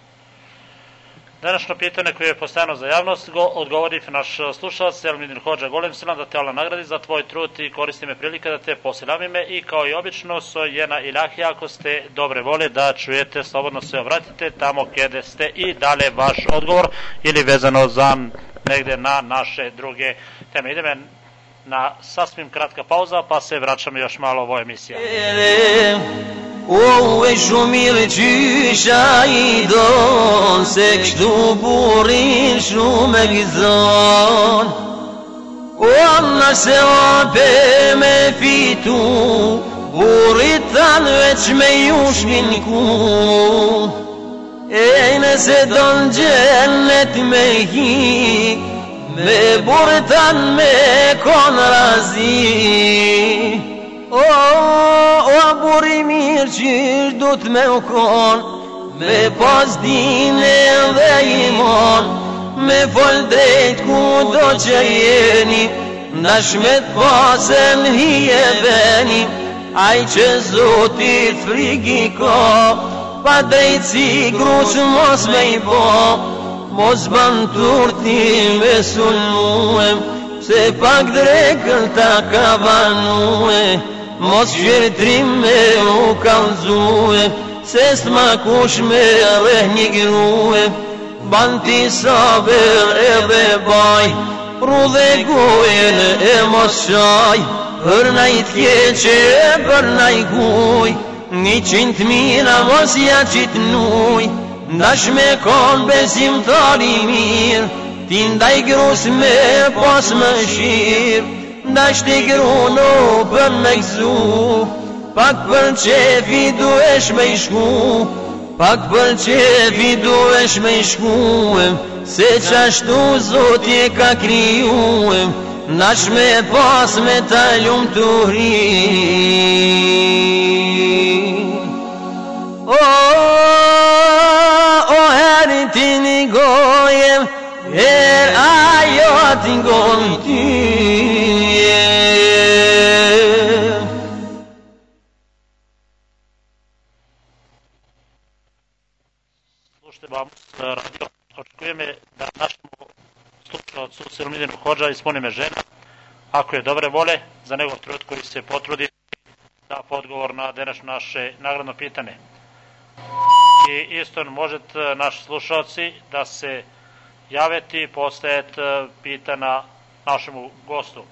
Današnjo pitanje koje je postavljeno za javnost go, odgovori naš slušalac Elmidin Hođa Golem Selam da te Allah nagradi za tvoj trud i koristi me prilika da te poselam ime i kao i obično so jedna ilahija ako ste dobre vole da čujete slobodno se obratite tamo gde ste i dale vaš odgovor ili vezano za negde na naše druge teme. Ideme na sasvim kratka pauza pa se vraćamo još malo u ovoj emisiji. O e shumir qysha i don Se kështu burin shumë e gizon O Allah se ape me fitu به بردن میکن رازی، او بوری میر چیر دوت میکن. مپاز دین و ایمان. مفل دید و چینی. نشمت بازن هیه بینی. ای چه زودی فریگی که بدیتی گروش ماس میبام Mos ban turti me sulmuem Se pak drekën ta ka banue. Mos qërtrim me u kalzue Se s'ma kush me dhe një grue. Ban ti sabër edhe baj Rudhe gojen e mos shaj. Për na i tjeqe e për na i guj Një qintë mira mos ja qitë nuj. Ndash me kon besim tari mirë Ti ndaj grus me pas më shirë Ndash t'i gruno për me gzu Pak për qefi duesh me i shku. Pak për qefi duesh me i shku Se qashtu zotje ka kriju. Nash me pas me ta ljum të hri O, gojem Her ajo ti ngon ty Slušajte vam radio, očekujeme da našemu slušalcu Silmidinu Hođa ispunime žena, ako je dobre vole, za njegov trud koji se potrudi da odgovor na današnje naše nagradno pitanje. I isto možete naši slušalci da se javeti, postajete pitana našemu gostu.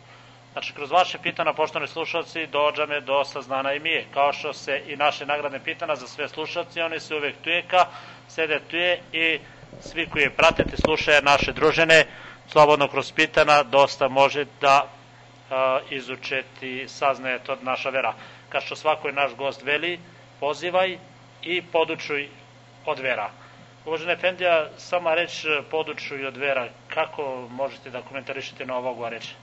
Znači, kroz vaše pitana, poštovani slušalci, dođame do saznana i mije. Kao što se i naše nagradne pitana za sve slušalci, oni se uvek tujeka, sede tuje i svi koji pratite, slušaju naše družene, slobodno kroz pitana, dosta može da a, izučeti, saznajete od naša vera. Kao što svako je naš gost veli, pozivaj i podučuj od vera. Uvažena Efendija, sama reč podučuj od vera, kako možete da komentarišete na ovoga reč?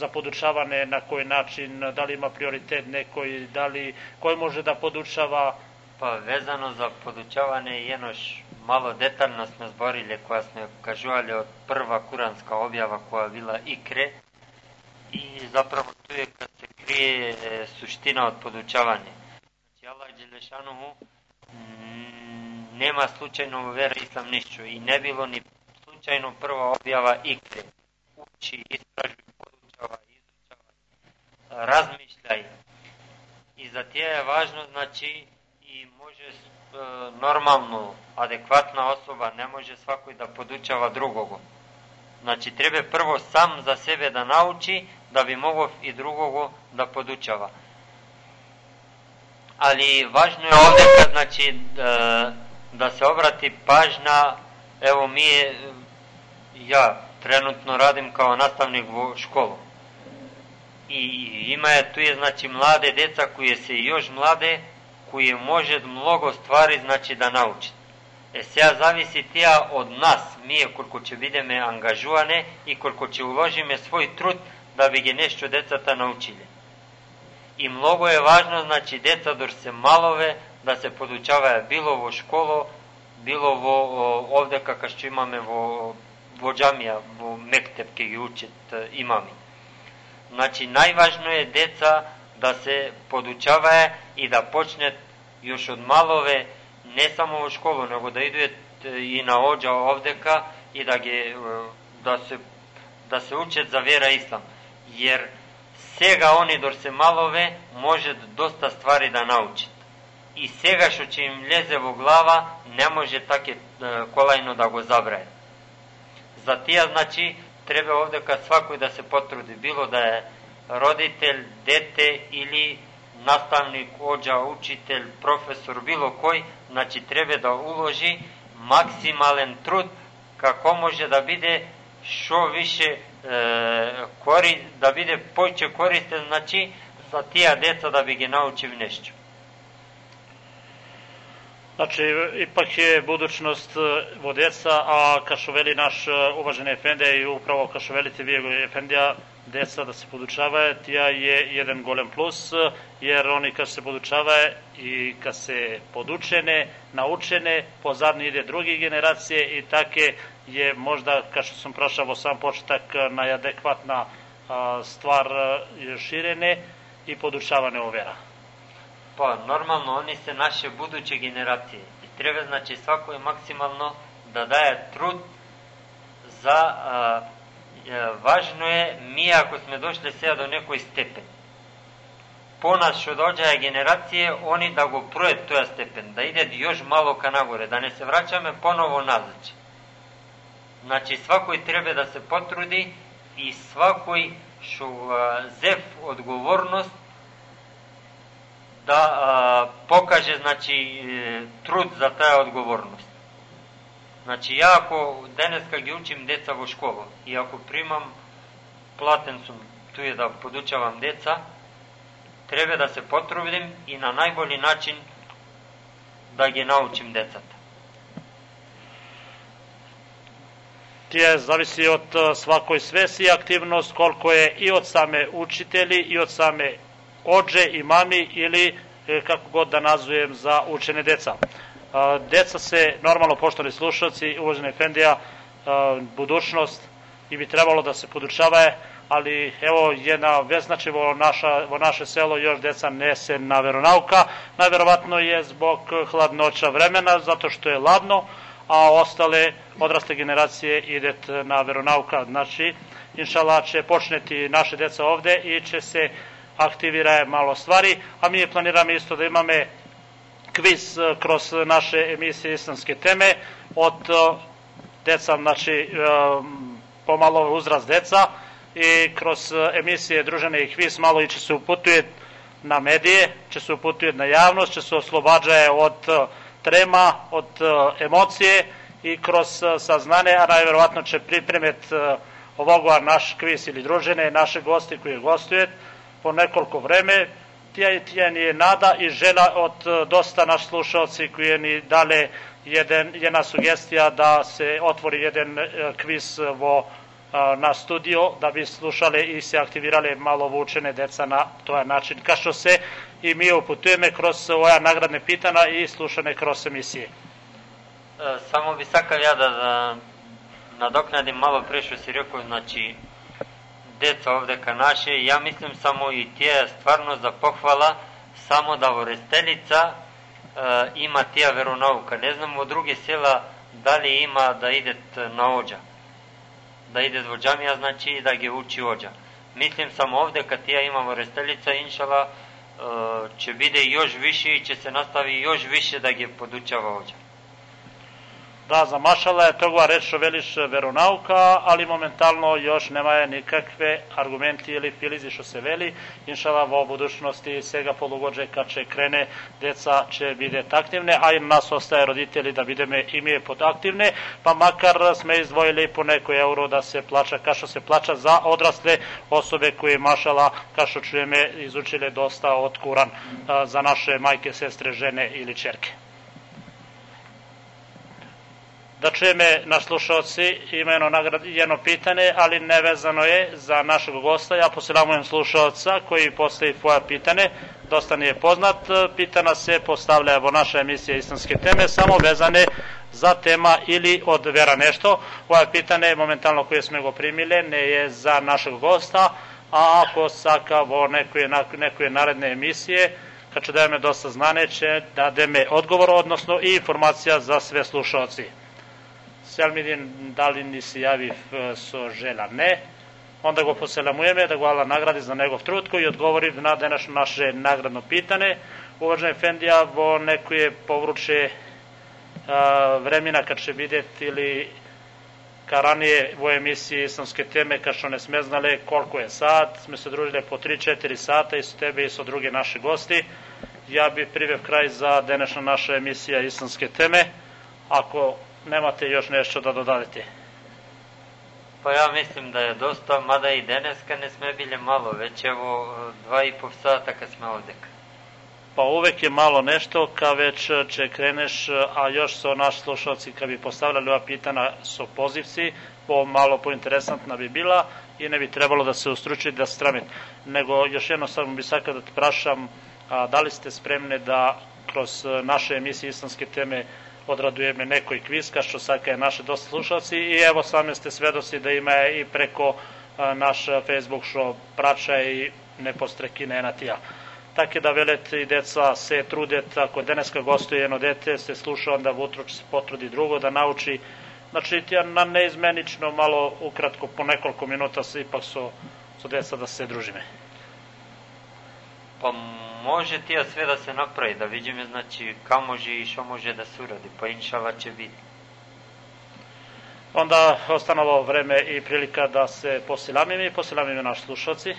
za podučavane, na koji način, da li ima prioritet nekoj, da li, koji može da podučava? Pa vezano za podučavanje jednoš malo detaljno smo zborili koja smo kažuvali od prva kuranska objava koja bila ikre i zapravo tu je kad se krije e, suština od podučavanja. Znači Allah Đelešanuhu nema slučajno u vera islam nišću i ne bilo ni slučajno prva objava ikre. Uči, istražuj, podučava, izučava, razmišljaj. I za tije je važno, znači, i može e, normalno, adekvatna osoba, ne može svakoj da podučava drugogo. Znači, treba prvo sam za sebe da nauči, da bi mogao i drugogo da podučava. Ali važno je ovde znači, da, da se obrati pažnja, evo mi je, ja trenutno radim kao nastavnik u školu. I ima je, tu je, znači, mlade deca koje se još mlade, koje može mnogo stvari, znači, da nauči. E сега зависи тия од нас, ние колку ќе бидеме ангажуване и колку ќе уложиме свој труд да би ги нешто децата научиле. И многу е важно, значи, деца дор се малове, да се подучаваја било во школо, било во овде како што имаме во во џамија, во мектеп ке ги учат имами. Значи најважно е деца да се подучаваја и да почнет још од малове не само во школу, него да идуат и на оđа овдека и да ги да се да се учат за вера ислам. Јер сега они дор се малове може доста ствари да научат. И сега што ќе им лезе во глава, не може таке колајно да го забрае. За тие, значи, треба овдека свакој да се потруди, било да е родител, дете или наставник, оđа, учител, професор, било кој, значи треба да уложи максимален труд како може да биде што више е, кори, да биде поќе користен, значи за тие деца да би ги научив нешто. Znači, ipak je budućnost vo deca, a kao veli naš uvaženi Efendija i upravo kao velite vi Efendija, deca da se podučava, tija je jedan golem plus, jer oni kad se podučava i kad se podučene, naučene, pozadnje ide drugi generacije i take je možda, kao što sam prošao sam početak, najadekvatna stvar širene i podučavane overa. Pa, normalno, oni se naše buduće generacije. I treba, znači, svako je maksimalno da daje trud za a, važno je, mi ako smo došli сега до некој степен, по нас што доđаја генерације, они да го пројат тоја степен, да иде још мало ка нагоре, да не се враќаме поново назад. Значи, свакој треба да се потруди и свакој што зев одговорност да а, покаже значи труд за таа одговорност. Значи, ја ако денеска ги учим деца во школа и ако примам платен сум туе да подучавам деца, треба да се потрудим и на најболи начин да ги научим децата. Тие зависи од свакој свеси активност, колко е и од саме учители, и од саме одже и мами или како год да назовем за учене деца. Деца се, нормално, поштани слушалци, uvaženi Efendija, budućnost i bi trebalo da se podučava, ali evo jedna već znači vo, naša, vo naše selo još deca nese na veronauka, najverovatno je zbog hladnoća vremena, zato što je ladno, a ostale odrasle generacije idet na veronauka. Znači, inšala će počneti naše deca ovde i će se aktivira malo stvari, a mi planiramo isto da imame kviz kroz naše emisije islamske teme od deca, znači pomalo uzrast deca i kroz emisije družene i kviz malo i će se uputuje na medije, će se uputuje na javnost, će se oslobađaje od trema, od emocije i kroz saznane, a najverovatno će pripremet ovoga naš kviz ili družene, naše gosti koji gostuje po nekoliko vreme, tija, tija ni je nada i žela od dosta naš slušalci koji ni dale jedan, jedna sugestija da se otvori jedan kviz vo na studio da bi slušali i se aktivirali malo vučene deca na toja način. Kao što se i mi uputujeme kroz ova nagradne pitana i slušane kroz emisije. Само би сакал ја да, да надокнадим мало пре што си рекол, значи деца овдека наше, ја мислим само и тие стварно за похвала, само да во Рестелица е, има тија веронаука. Не знам во други села дали има да идет на оđа. Да идет во џамија, значи да ги учи оđа. Мислим само овде, кад тија има во Рестелица, иншала, će bide još više i će se nastavi još više da ga podučava ovdje. Da, za mašala je toga reč veliš veronauka, ali momentalno još nema nikakve argumenti ili filizi što se veli. Inšala vo budućnosti svega polugođe kad će krene, deca će bide aktivne, a i nas ostaje roditelji da bideme i mi je podaktivne, pa makar sme izdvojili po neko euro da se plaća, kao što se plaća za odrasle osobe koje mašala, kao što čujeme, izučile dosta od Kuran a, za naše majke, sestre, žene ili čerke. Da čujeme naš slušalci ima jedno, nagrad, jedno pitanje, ali nevezano je za našeg gosta. Ja posilamujem slušalca koji postavi tvoja pitanje, dosta nije poznat. Pitana se postavlja vo naša emisija Islamske teme, samo vezane za tema ili od vera nešto. Ovo pitanje momentalno koje smo go primile ne je za našeg gosta, a ako saka vo nekoj, nekoj naredne emisije, kad će da me dosta znane, će da deme odgovor, odnosno i informacija za sve slušalci. Selmidin da li ni se javi so žela ne, onda go poselamujeme da go Allah nagradi za njegov trud koji odgovori na današnje naše nagradno pitanje. Uvaženi Fendija, vo neko je povruče a, vremena kad će vidjeti ili ka ranije u emisiji islamske teme, kad što ne sme znale koliko je sat, sme se družili po 3-4 sata i s tebe i sa druge naše gosti. Ja bi privev kraj za današnja naša emisija islamske teme. Ako nemate još nešto da dodadete? Pa ja mislim da je dosta, mada i deneska ne sme bile malo, već evo dva i pol sata kad sme ovde. Pa uvek je malo nešto, ka već će kreneš, a još su naši slušalci kad bi postavljali ova pitana su pozivci, po malo pointeresantna bi bila i ne bi trebalo da se ustruči da stramit. Nego još jedno samo bi sad da te prašam, a, da li ste spremni da kroz naše emisije islamske teme odradujeme nekoj kviz, što saka je naše dosta slušalci i evo same ste svedoci da ima i preko a, naš Facebook što praća i ne postrekine na tija. Tako da velete i deca se trudet, ako deneska gostuje jedno dete, se sluša, onda vutro se potrudi drugo da nauči. Znači, na neizmenično, malo ukratko, po nekoliko minuta se ipak su, su deca da se družime. Pa može tija sve da se napravi, da vidimo znači ka može i što može da se uradi, pa inšala će biti. Onda ostanalo vreme i prilika da se posilamimo i posilamimo naši slušalci.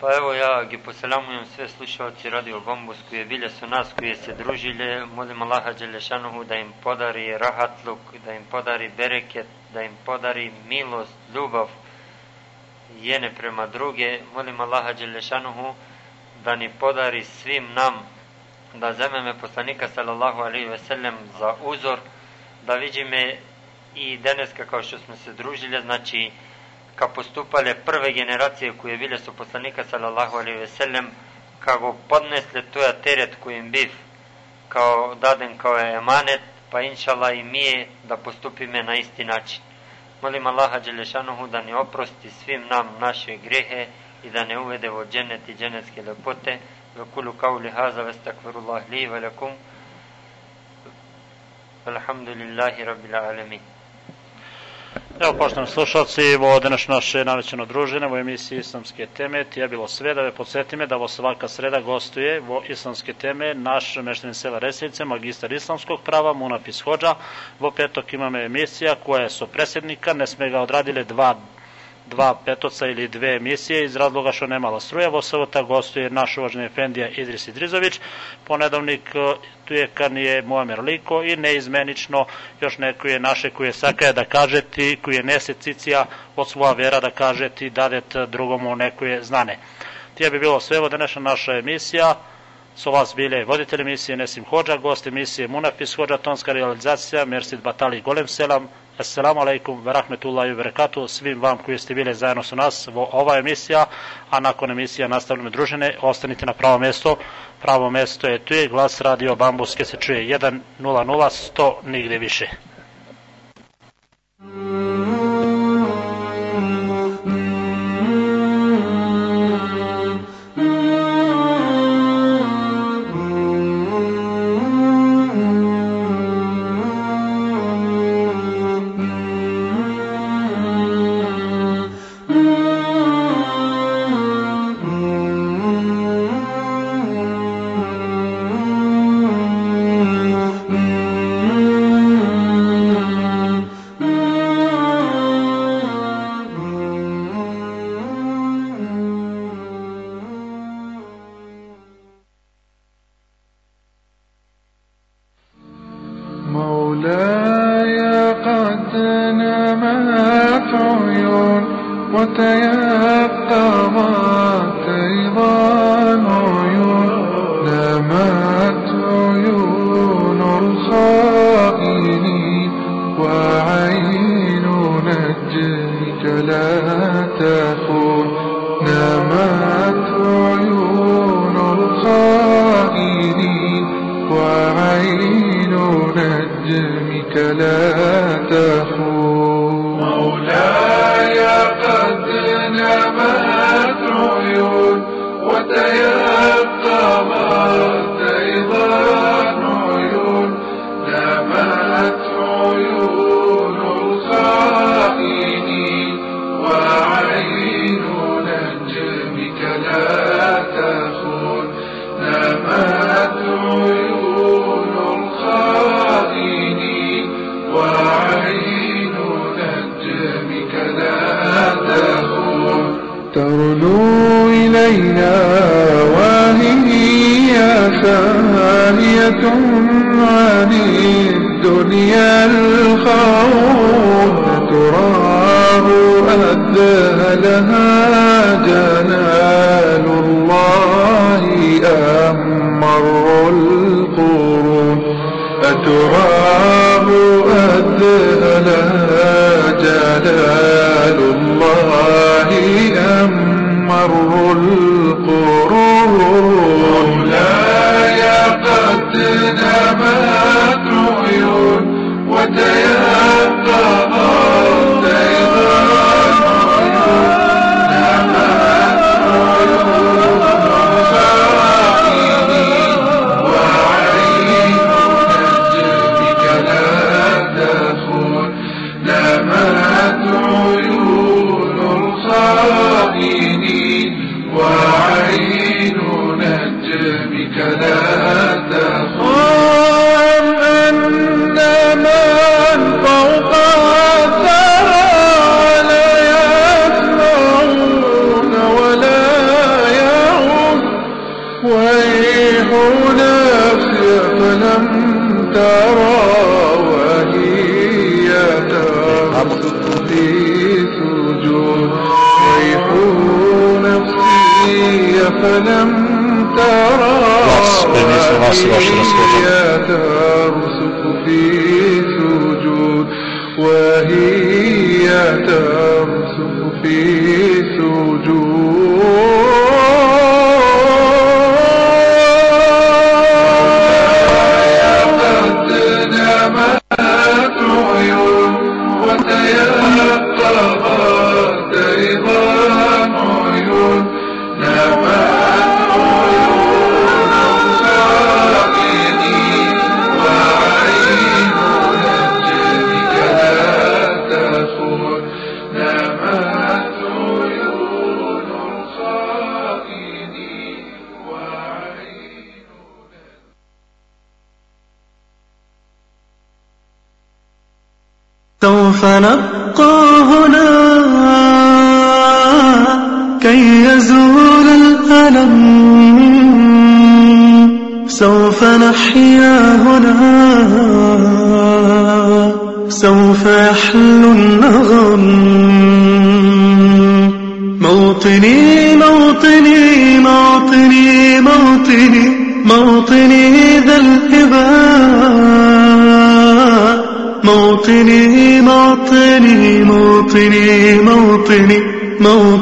Pa evo ja gi poselamujem sve slušalci Radio Bombus koje bile su nas, koje se družile. Molim Allaha Đelešanuhu da im podari rahatluk, da im podari bereket, da im podari milost, ljubav, jene prema druge. Molim Allaha Đelešanuhu da ni podari svim nam da zememe poslanika sallallahu alaihi ve sellem za uzor, da vidime i deneska kao što smo se družili, znači ka postupale prve generacije koje bile su poslanika sallallahu alaihi ve sellem, kako podnesle toja teret kojim biv kao daden kao emanet, pa inšala i mi je da postupime na isti način. Molim Allaha Đelešanuhu da ne oprosti svim nam naše grehe i da ne uvede vo dženet i dženetske lepote. Ve kulu kauli haza ve stakfirullah li ve lekum. Alhamdulillahi rabbil alamin. Evo, poštovani slušalci, ovo danas naše navećeno družine u emisiji Islamske teme. Ti je bilo sve da ve podsjetime da ovo svaka sreda gostuje vo Islamske teme naš meštenin sela Resilice, magistar islamskog prava, Munafis Hođa. Vo petok imamo emisija koja je so predsjednika, ne sme ga odradile dva dva petoca ili dve emisije iz razloga što nemala struje. Vo savota gostuje naš uvaženi Efendija Idris Idrizović, ponedavnik tu je kanije Muamer Liko i neizmenično još neko je naše koje sakaje da kaže ti, koji je nesecicija od svoja vera da kaže ti dadet drugomu neko je znane. Tije bi bilo sve ovo današnja naša emisija. Su vas bile voditelj emisije Nesim Hođa, gost emisije Munafis Hođa, tonska realizacija, Mersid Batali Golem Selam, Assalamu alaikum wa rahmetullahi wa barakatuh svim vam koji ste bile zajedno sa nas. vo Ova emisija, a nakon emisija nastavljamo družene, ostanite na pravo mesto. Pravo mesto je tu je, glas radio Bambuske se čuje 1 0 0 100 nigde više. Mm -hmm. Hallelujah. عن الدنيا الخوف تراه أذهلها جلال الله أمر القرون أتراه أذهلها جلال الله أمر القرون Nossa, gosto de transporte.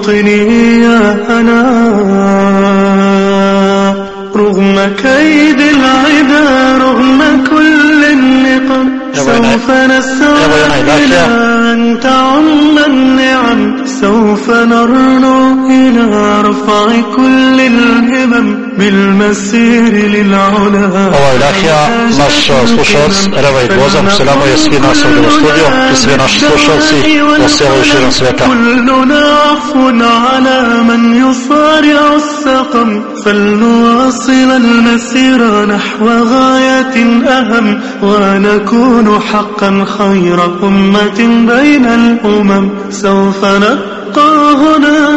موطني يا أنا. رغم كيد العدا رغم كل النقم سوف نسعى إلى أن تعم النعم سوف نرنو إلى رفع كل الهمم Ovo je Ilahija, naš наш Reva i Gozan, selamo je svi nas ovdje u studiju i svi naši slušalci u selu i širom sveta. فلنواصل المسير نحو غاية أهم ونكون حقا خير أمة بين الأمم سوف نبقى هنا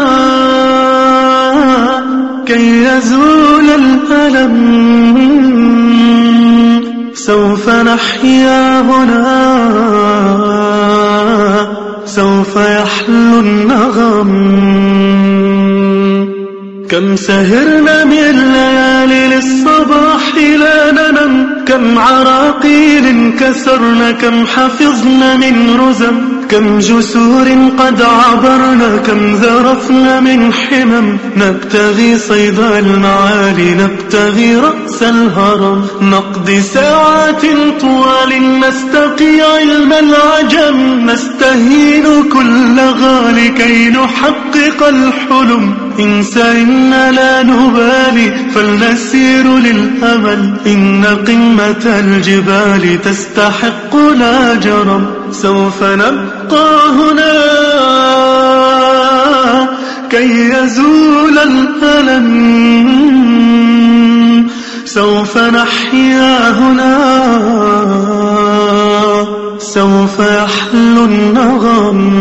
كي يزول الألم سوف نحيا هنا. سوف يحلو النغم. كم سهرنا من الليالي للصباح لا ننم. كم عراقيل كسرنا كم حفظنا من رزم. كم جسور قد عبرنا كم ذرفنا من حمم. نبتغي صيد المعالي نبتغي رأس الهرم. نقضي ساعات طوال نستقي علم العجم. نستهين كل غال كي نحقق الحلم. إن سئمنا لا نبالي فلنسير للأمل. إن قمة الجبال تستحق لا جرم. سوف نبقى هنا. كي يزول الألم. سوف نحيا هنا. سوف يحلو النغم.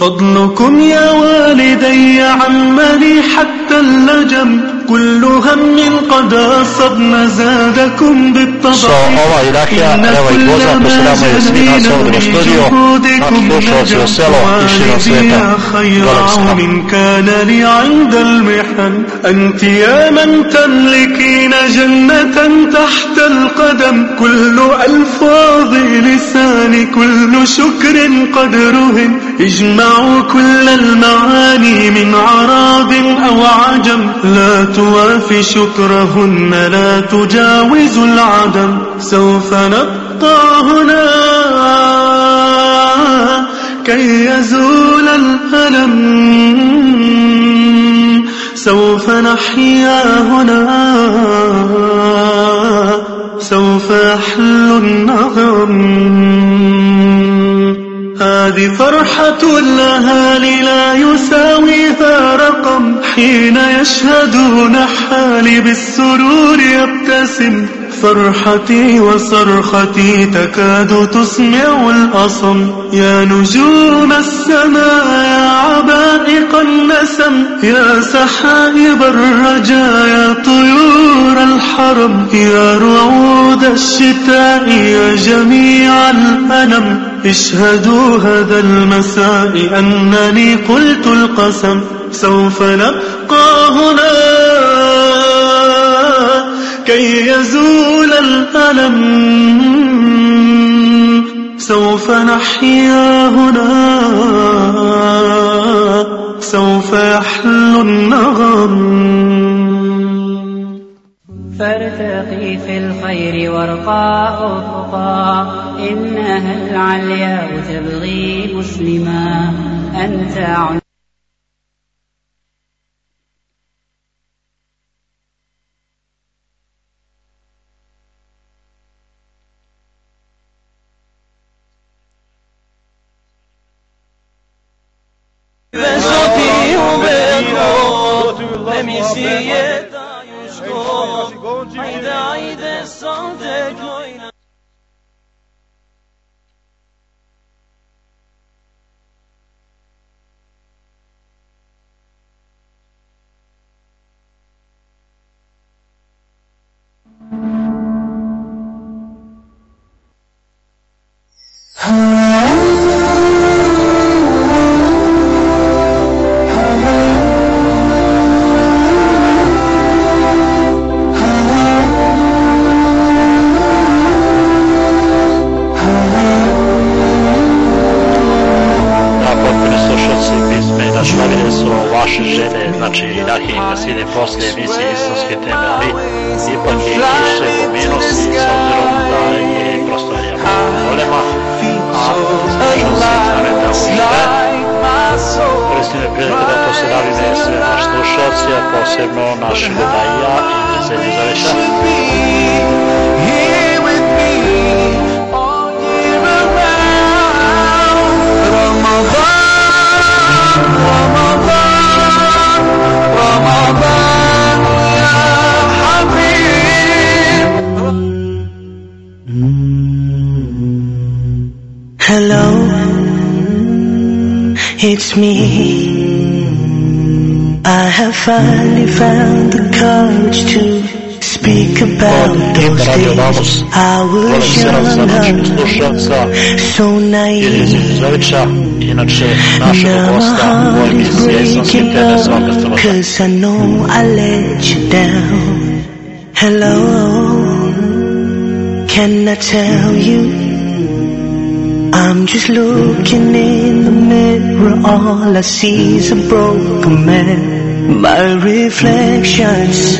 فضلكم يا والدي عمني حتى اللجم. كل هم قد أصبنا زادكم بالطبع So, ova Irakija, evo i pozdrav, pozdravljamo svi nas ovdje u studiju, naš slušalci u selo i širom svijeta. Dolazim من كان لي عند المحن أنت يا من تملكين جنة تحت القدم كل ألفاظ لساني كل شكر قد رهن اجمعوا كل المعاني من عرب أو عجم. لا توافي شكرهن لا تجاوز العدم. سوف نبقى هنا كي يزول الألم. سوف نحيا هنا سوف يحلو النغم. هذه فرحة الأهالي لا يساويها رقم. حين يشهدون حالي بالسرور يبتسم. فرحتي وصرختي تكاد تسمع الأصم. يا نجوم السماء يا عبائق النسم. يا سحائب الرجايا طيور الحرم يا رعود الشتاء يا جميع الأنم. اشهدوا هذا المساء أنني قلت القسم. سوف نبقى هنا كي يزول الألم. سوف نحيا هنا. سوف يحلو النغم. فارتقي في الخير وارقى أفقا إنها العلياء تبغي مسلما. أنت finally found the courage to speak. about those days. I was se za našeg young, so naive. Zizovića, inače našeg Now my heart is breaking up, cause I know I let you down. Hello, can I tell you? I'm just looking in the mirror, all I see is a broken man. My reflections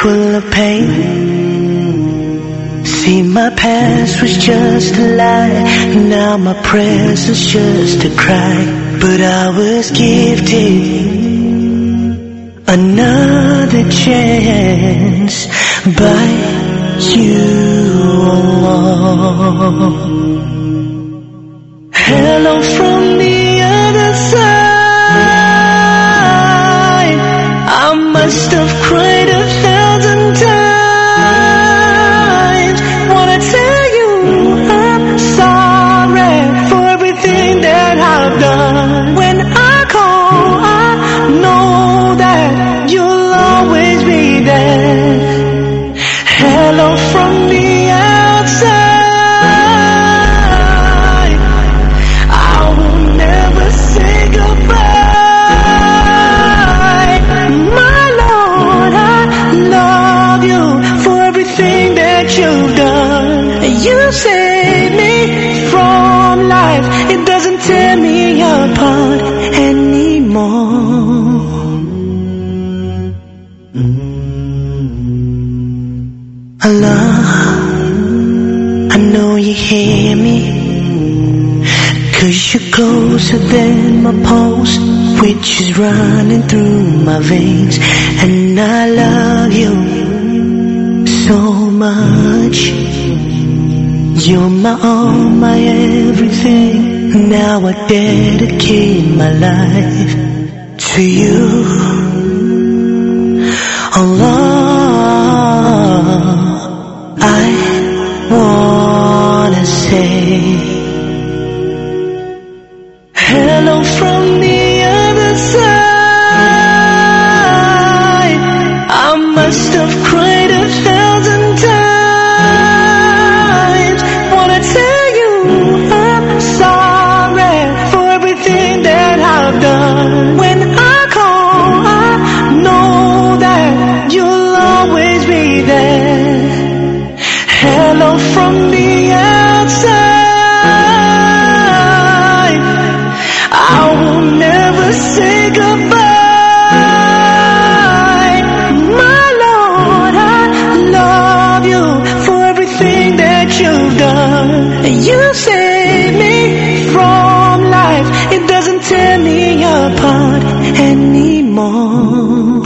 full of pain. See, my past was just a lie, now my present's just a cry. But I was gifted another chance by you. Allah. Hello closer than my pulse, which is running through my veins. And I love you so much. You're my all, my everything. Now I dedicate my life to you. Allah,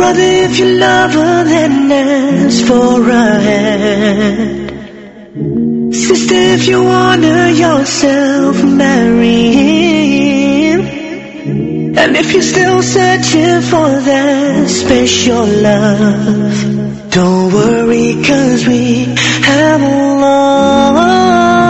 Brother, if you love her, then ask for a hand. Sister, if you honor yourself, marry him. And if you're still searching for that special love, don't worry, cause we have Allah.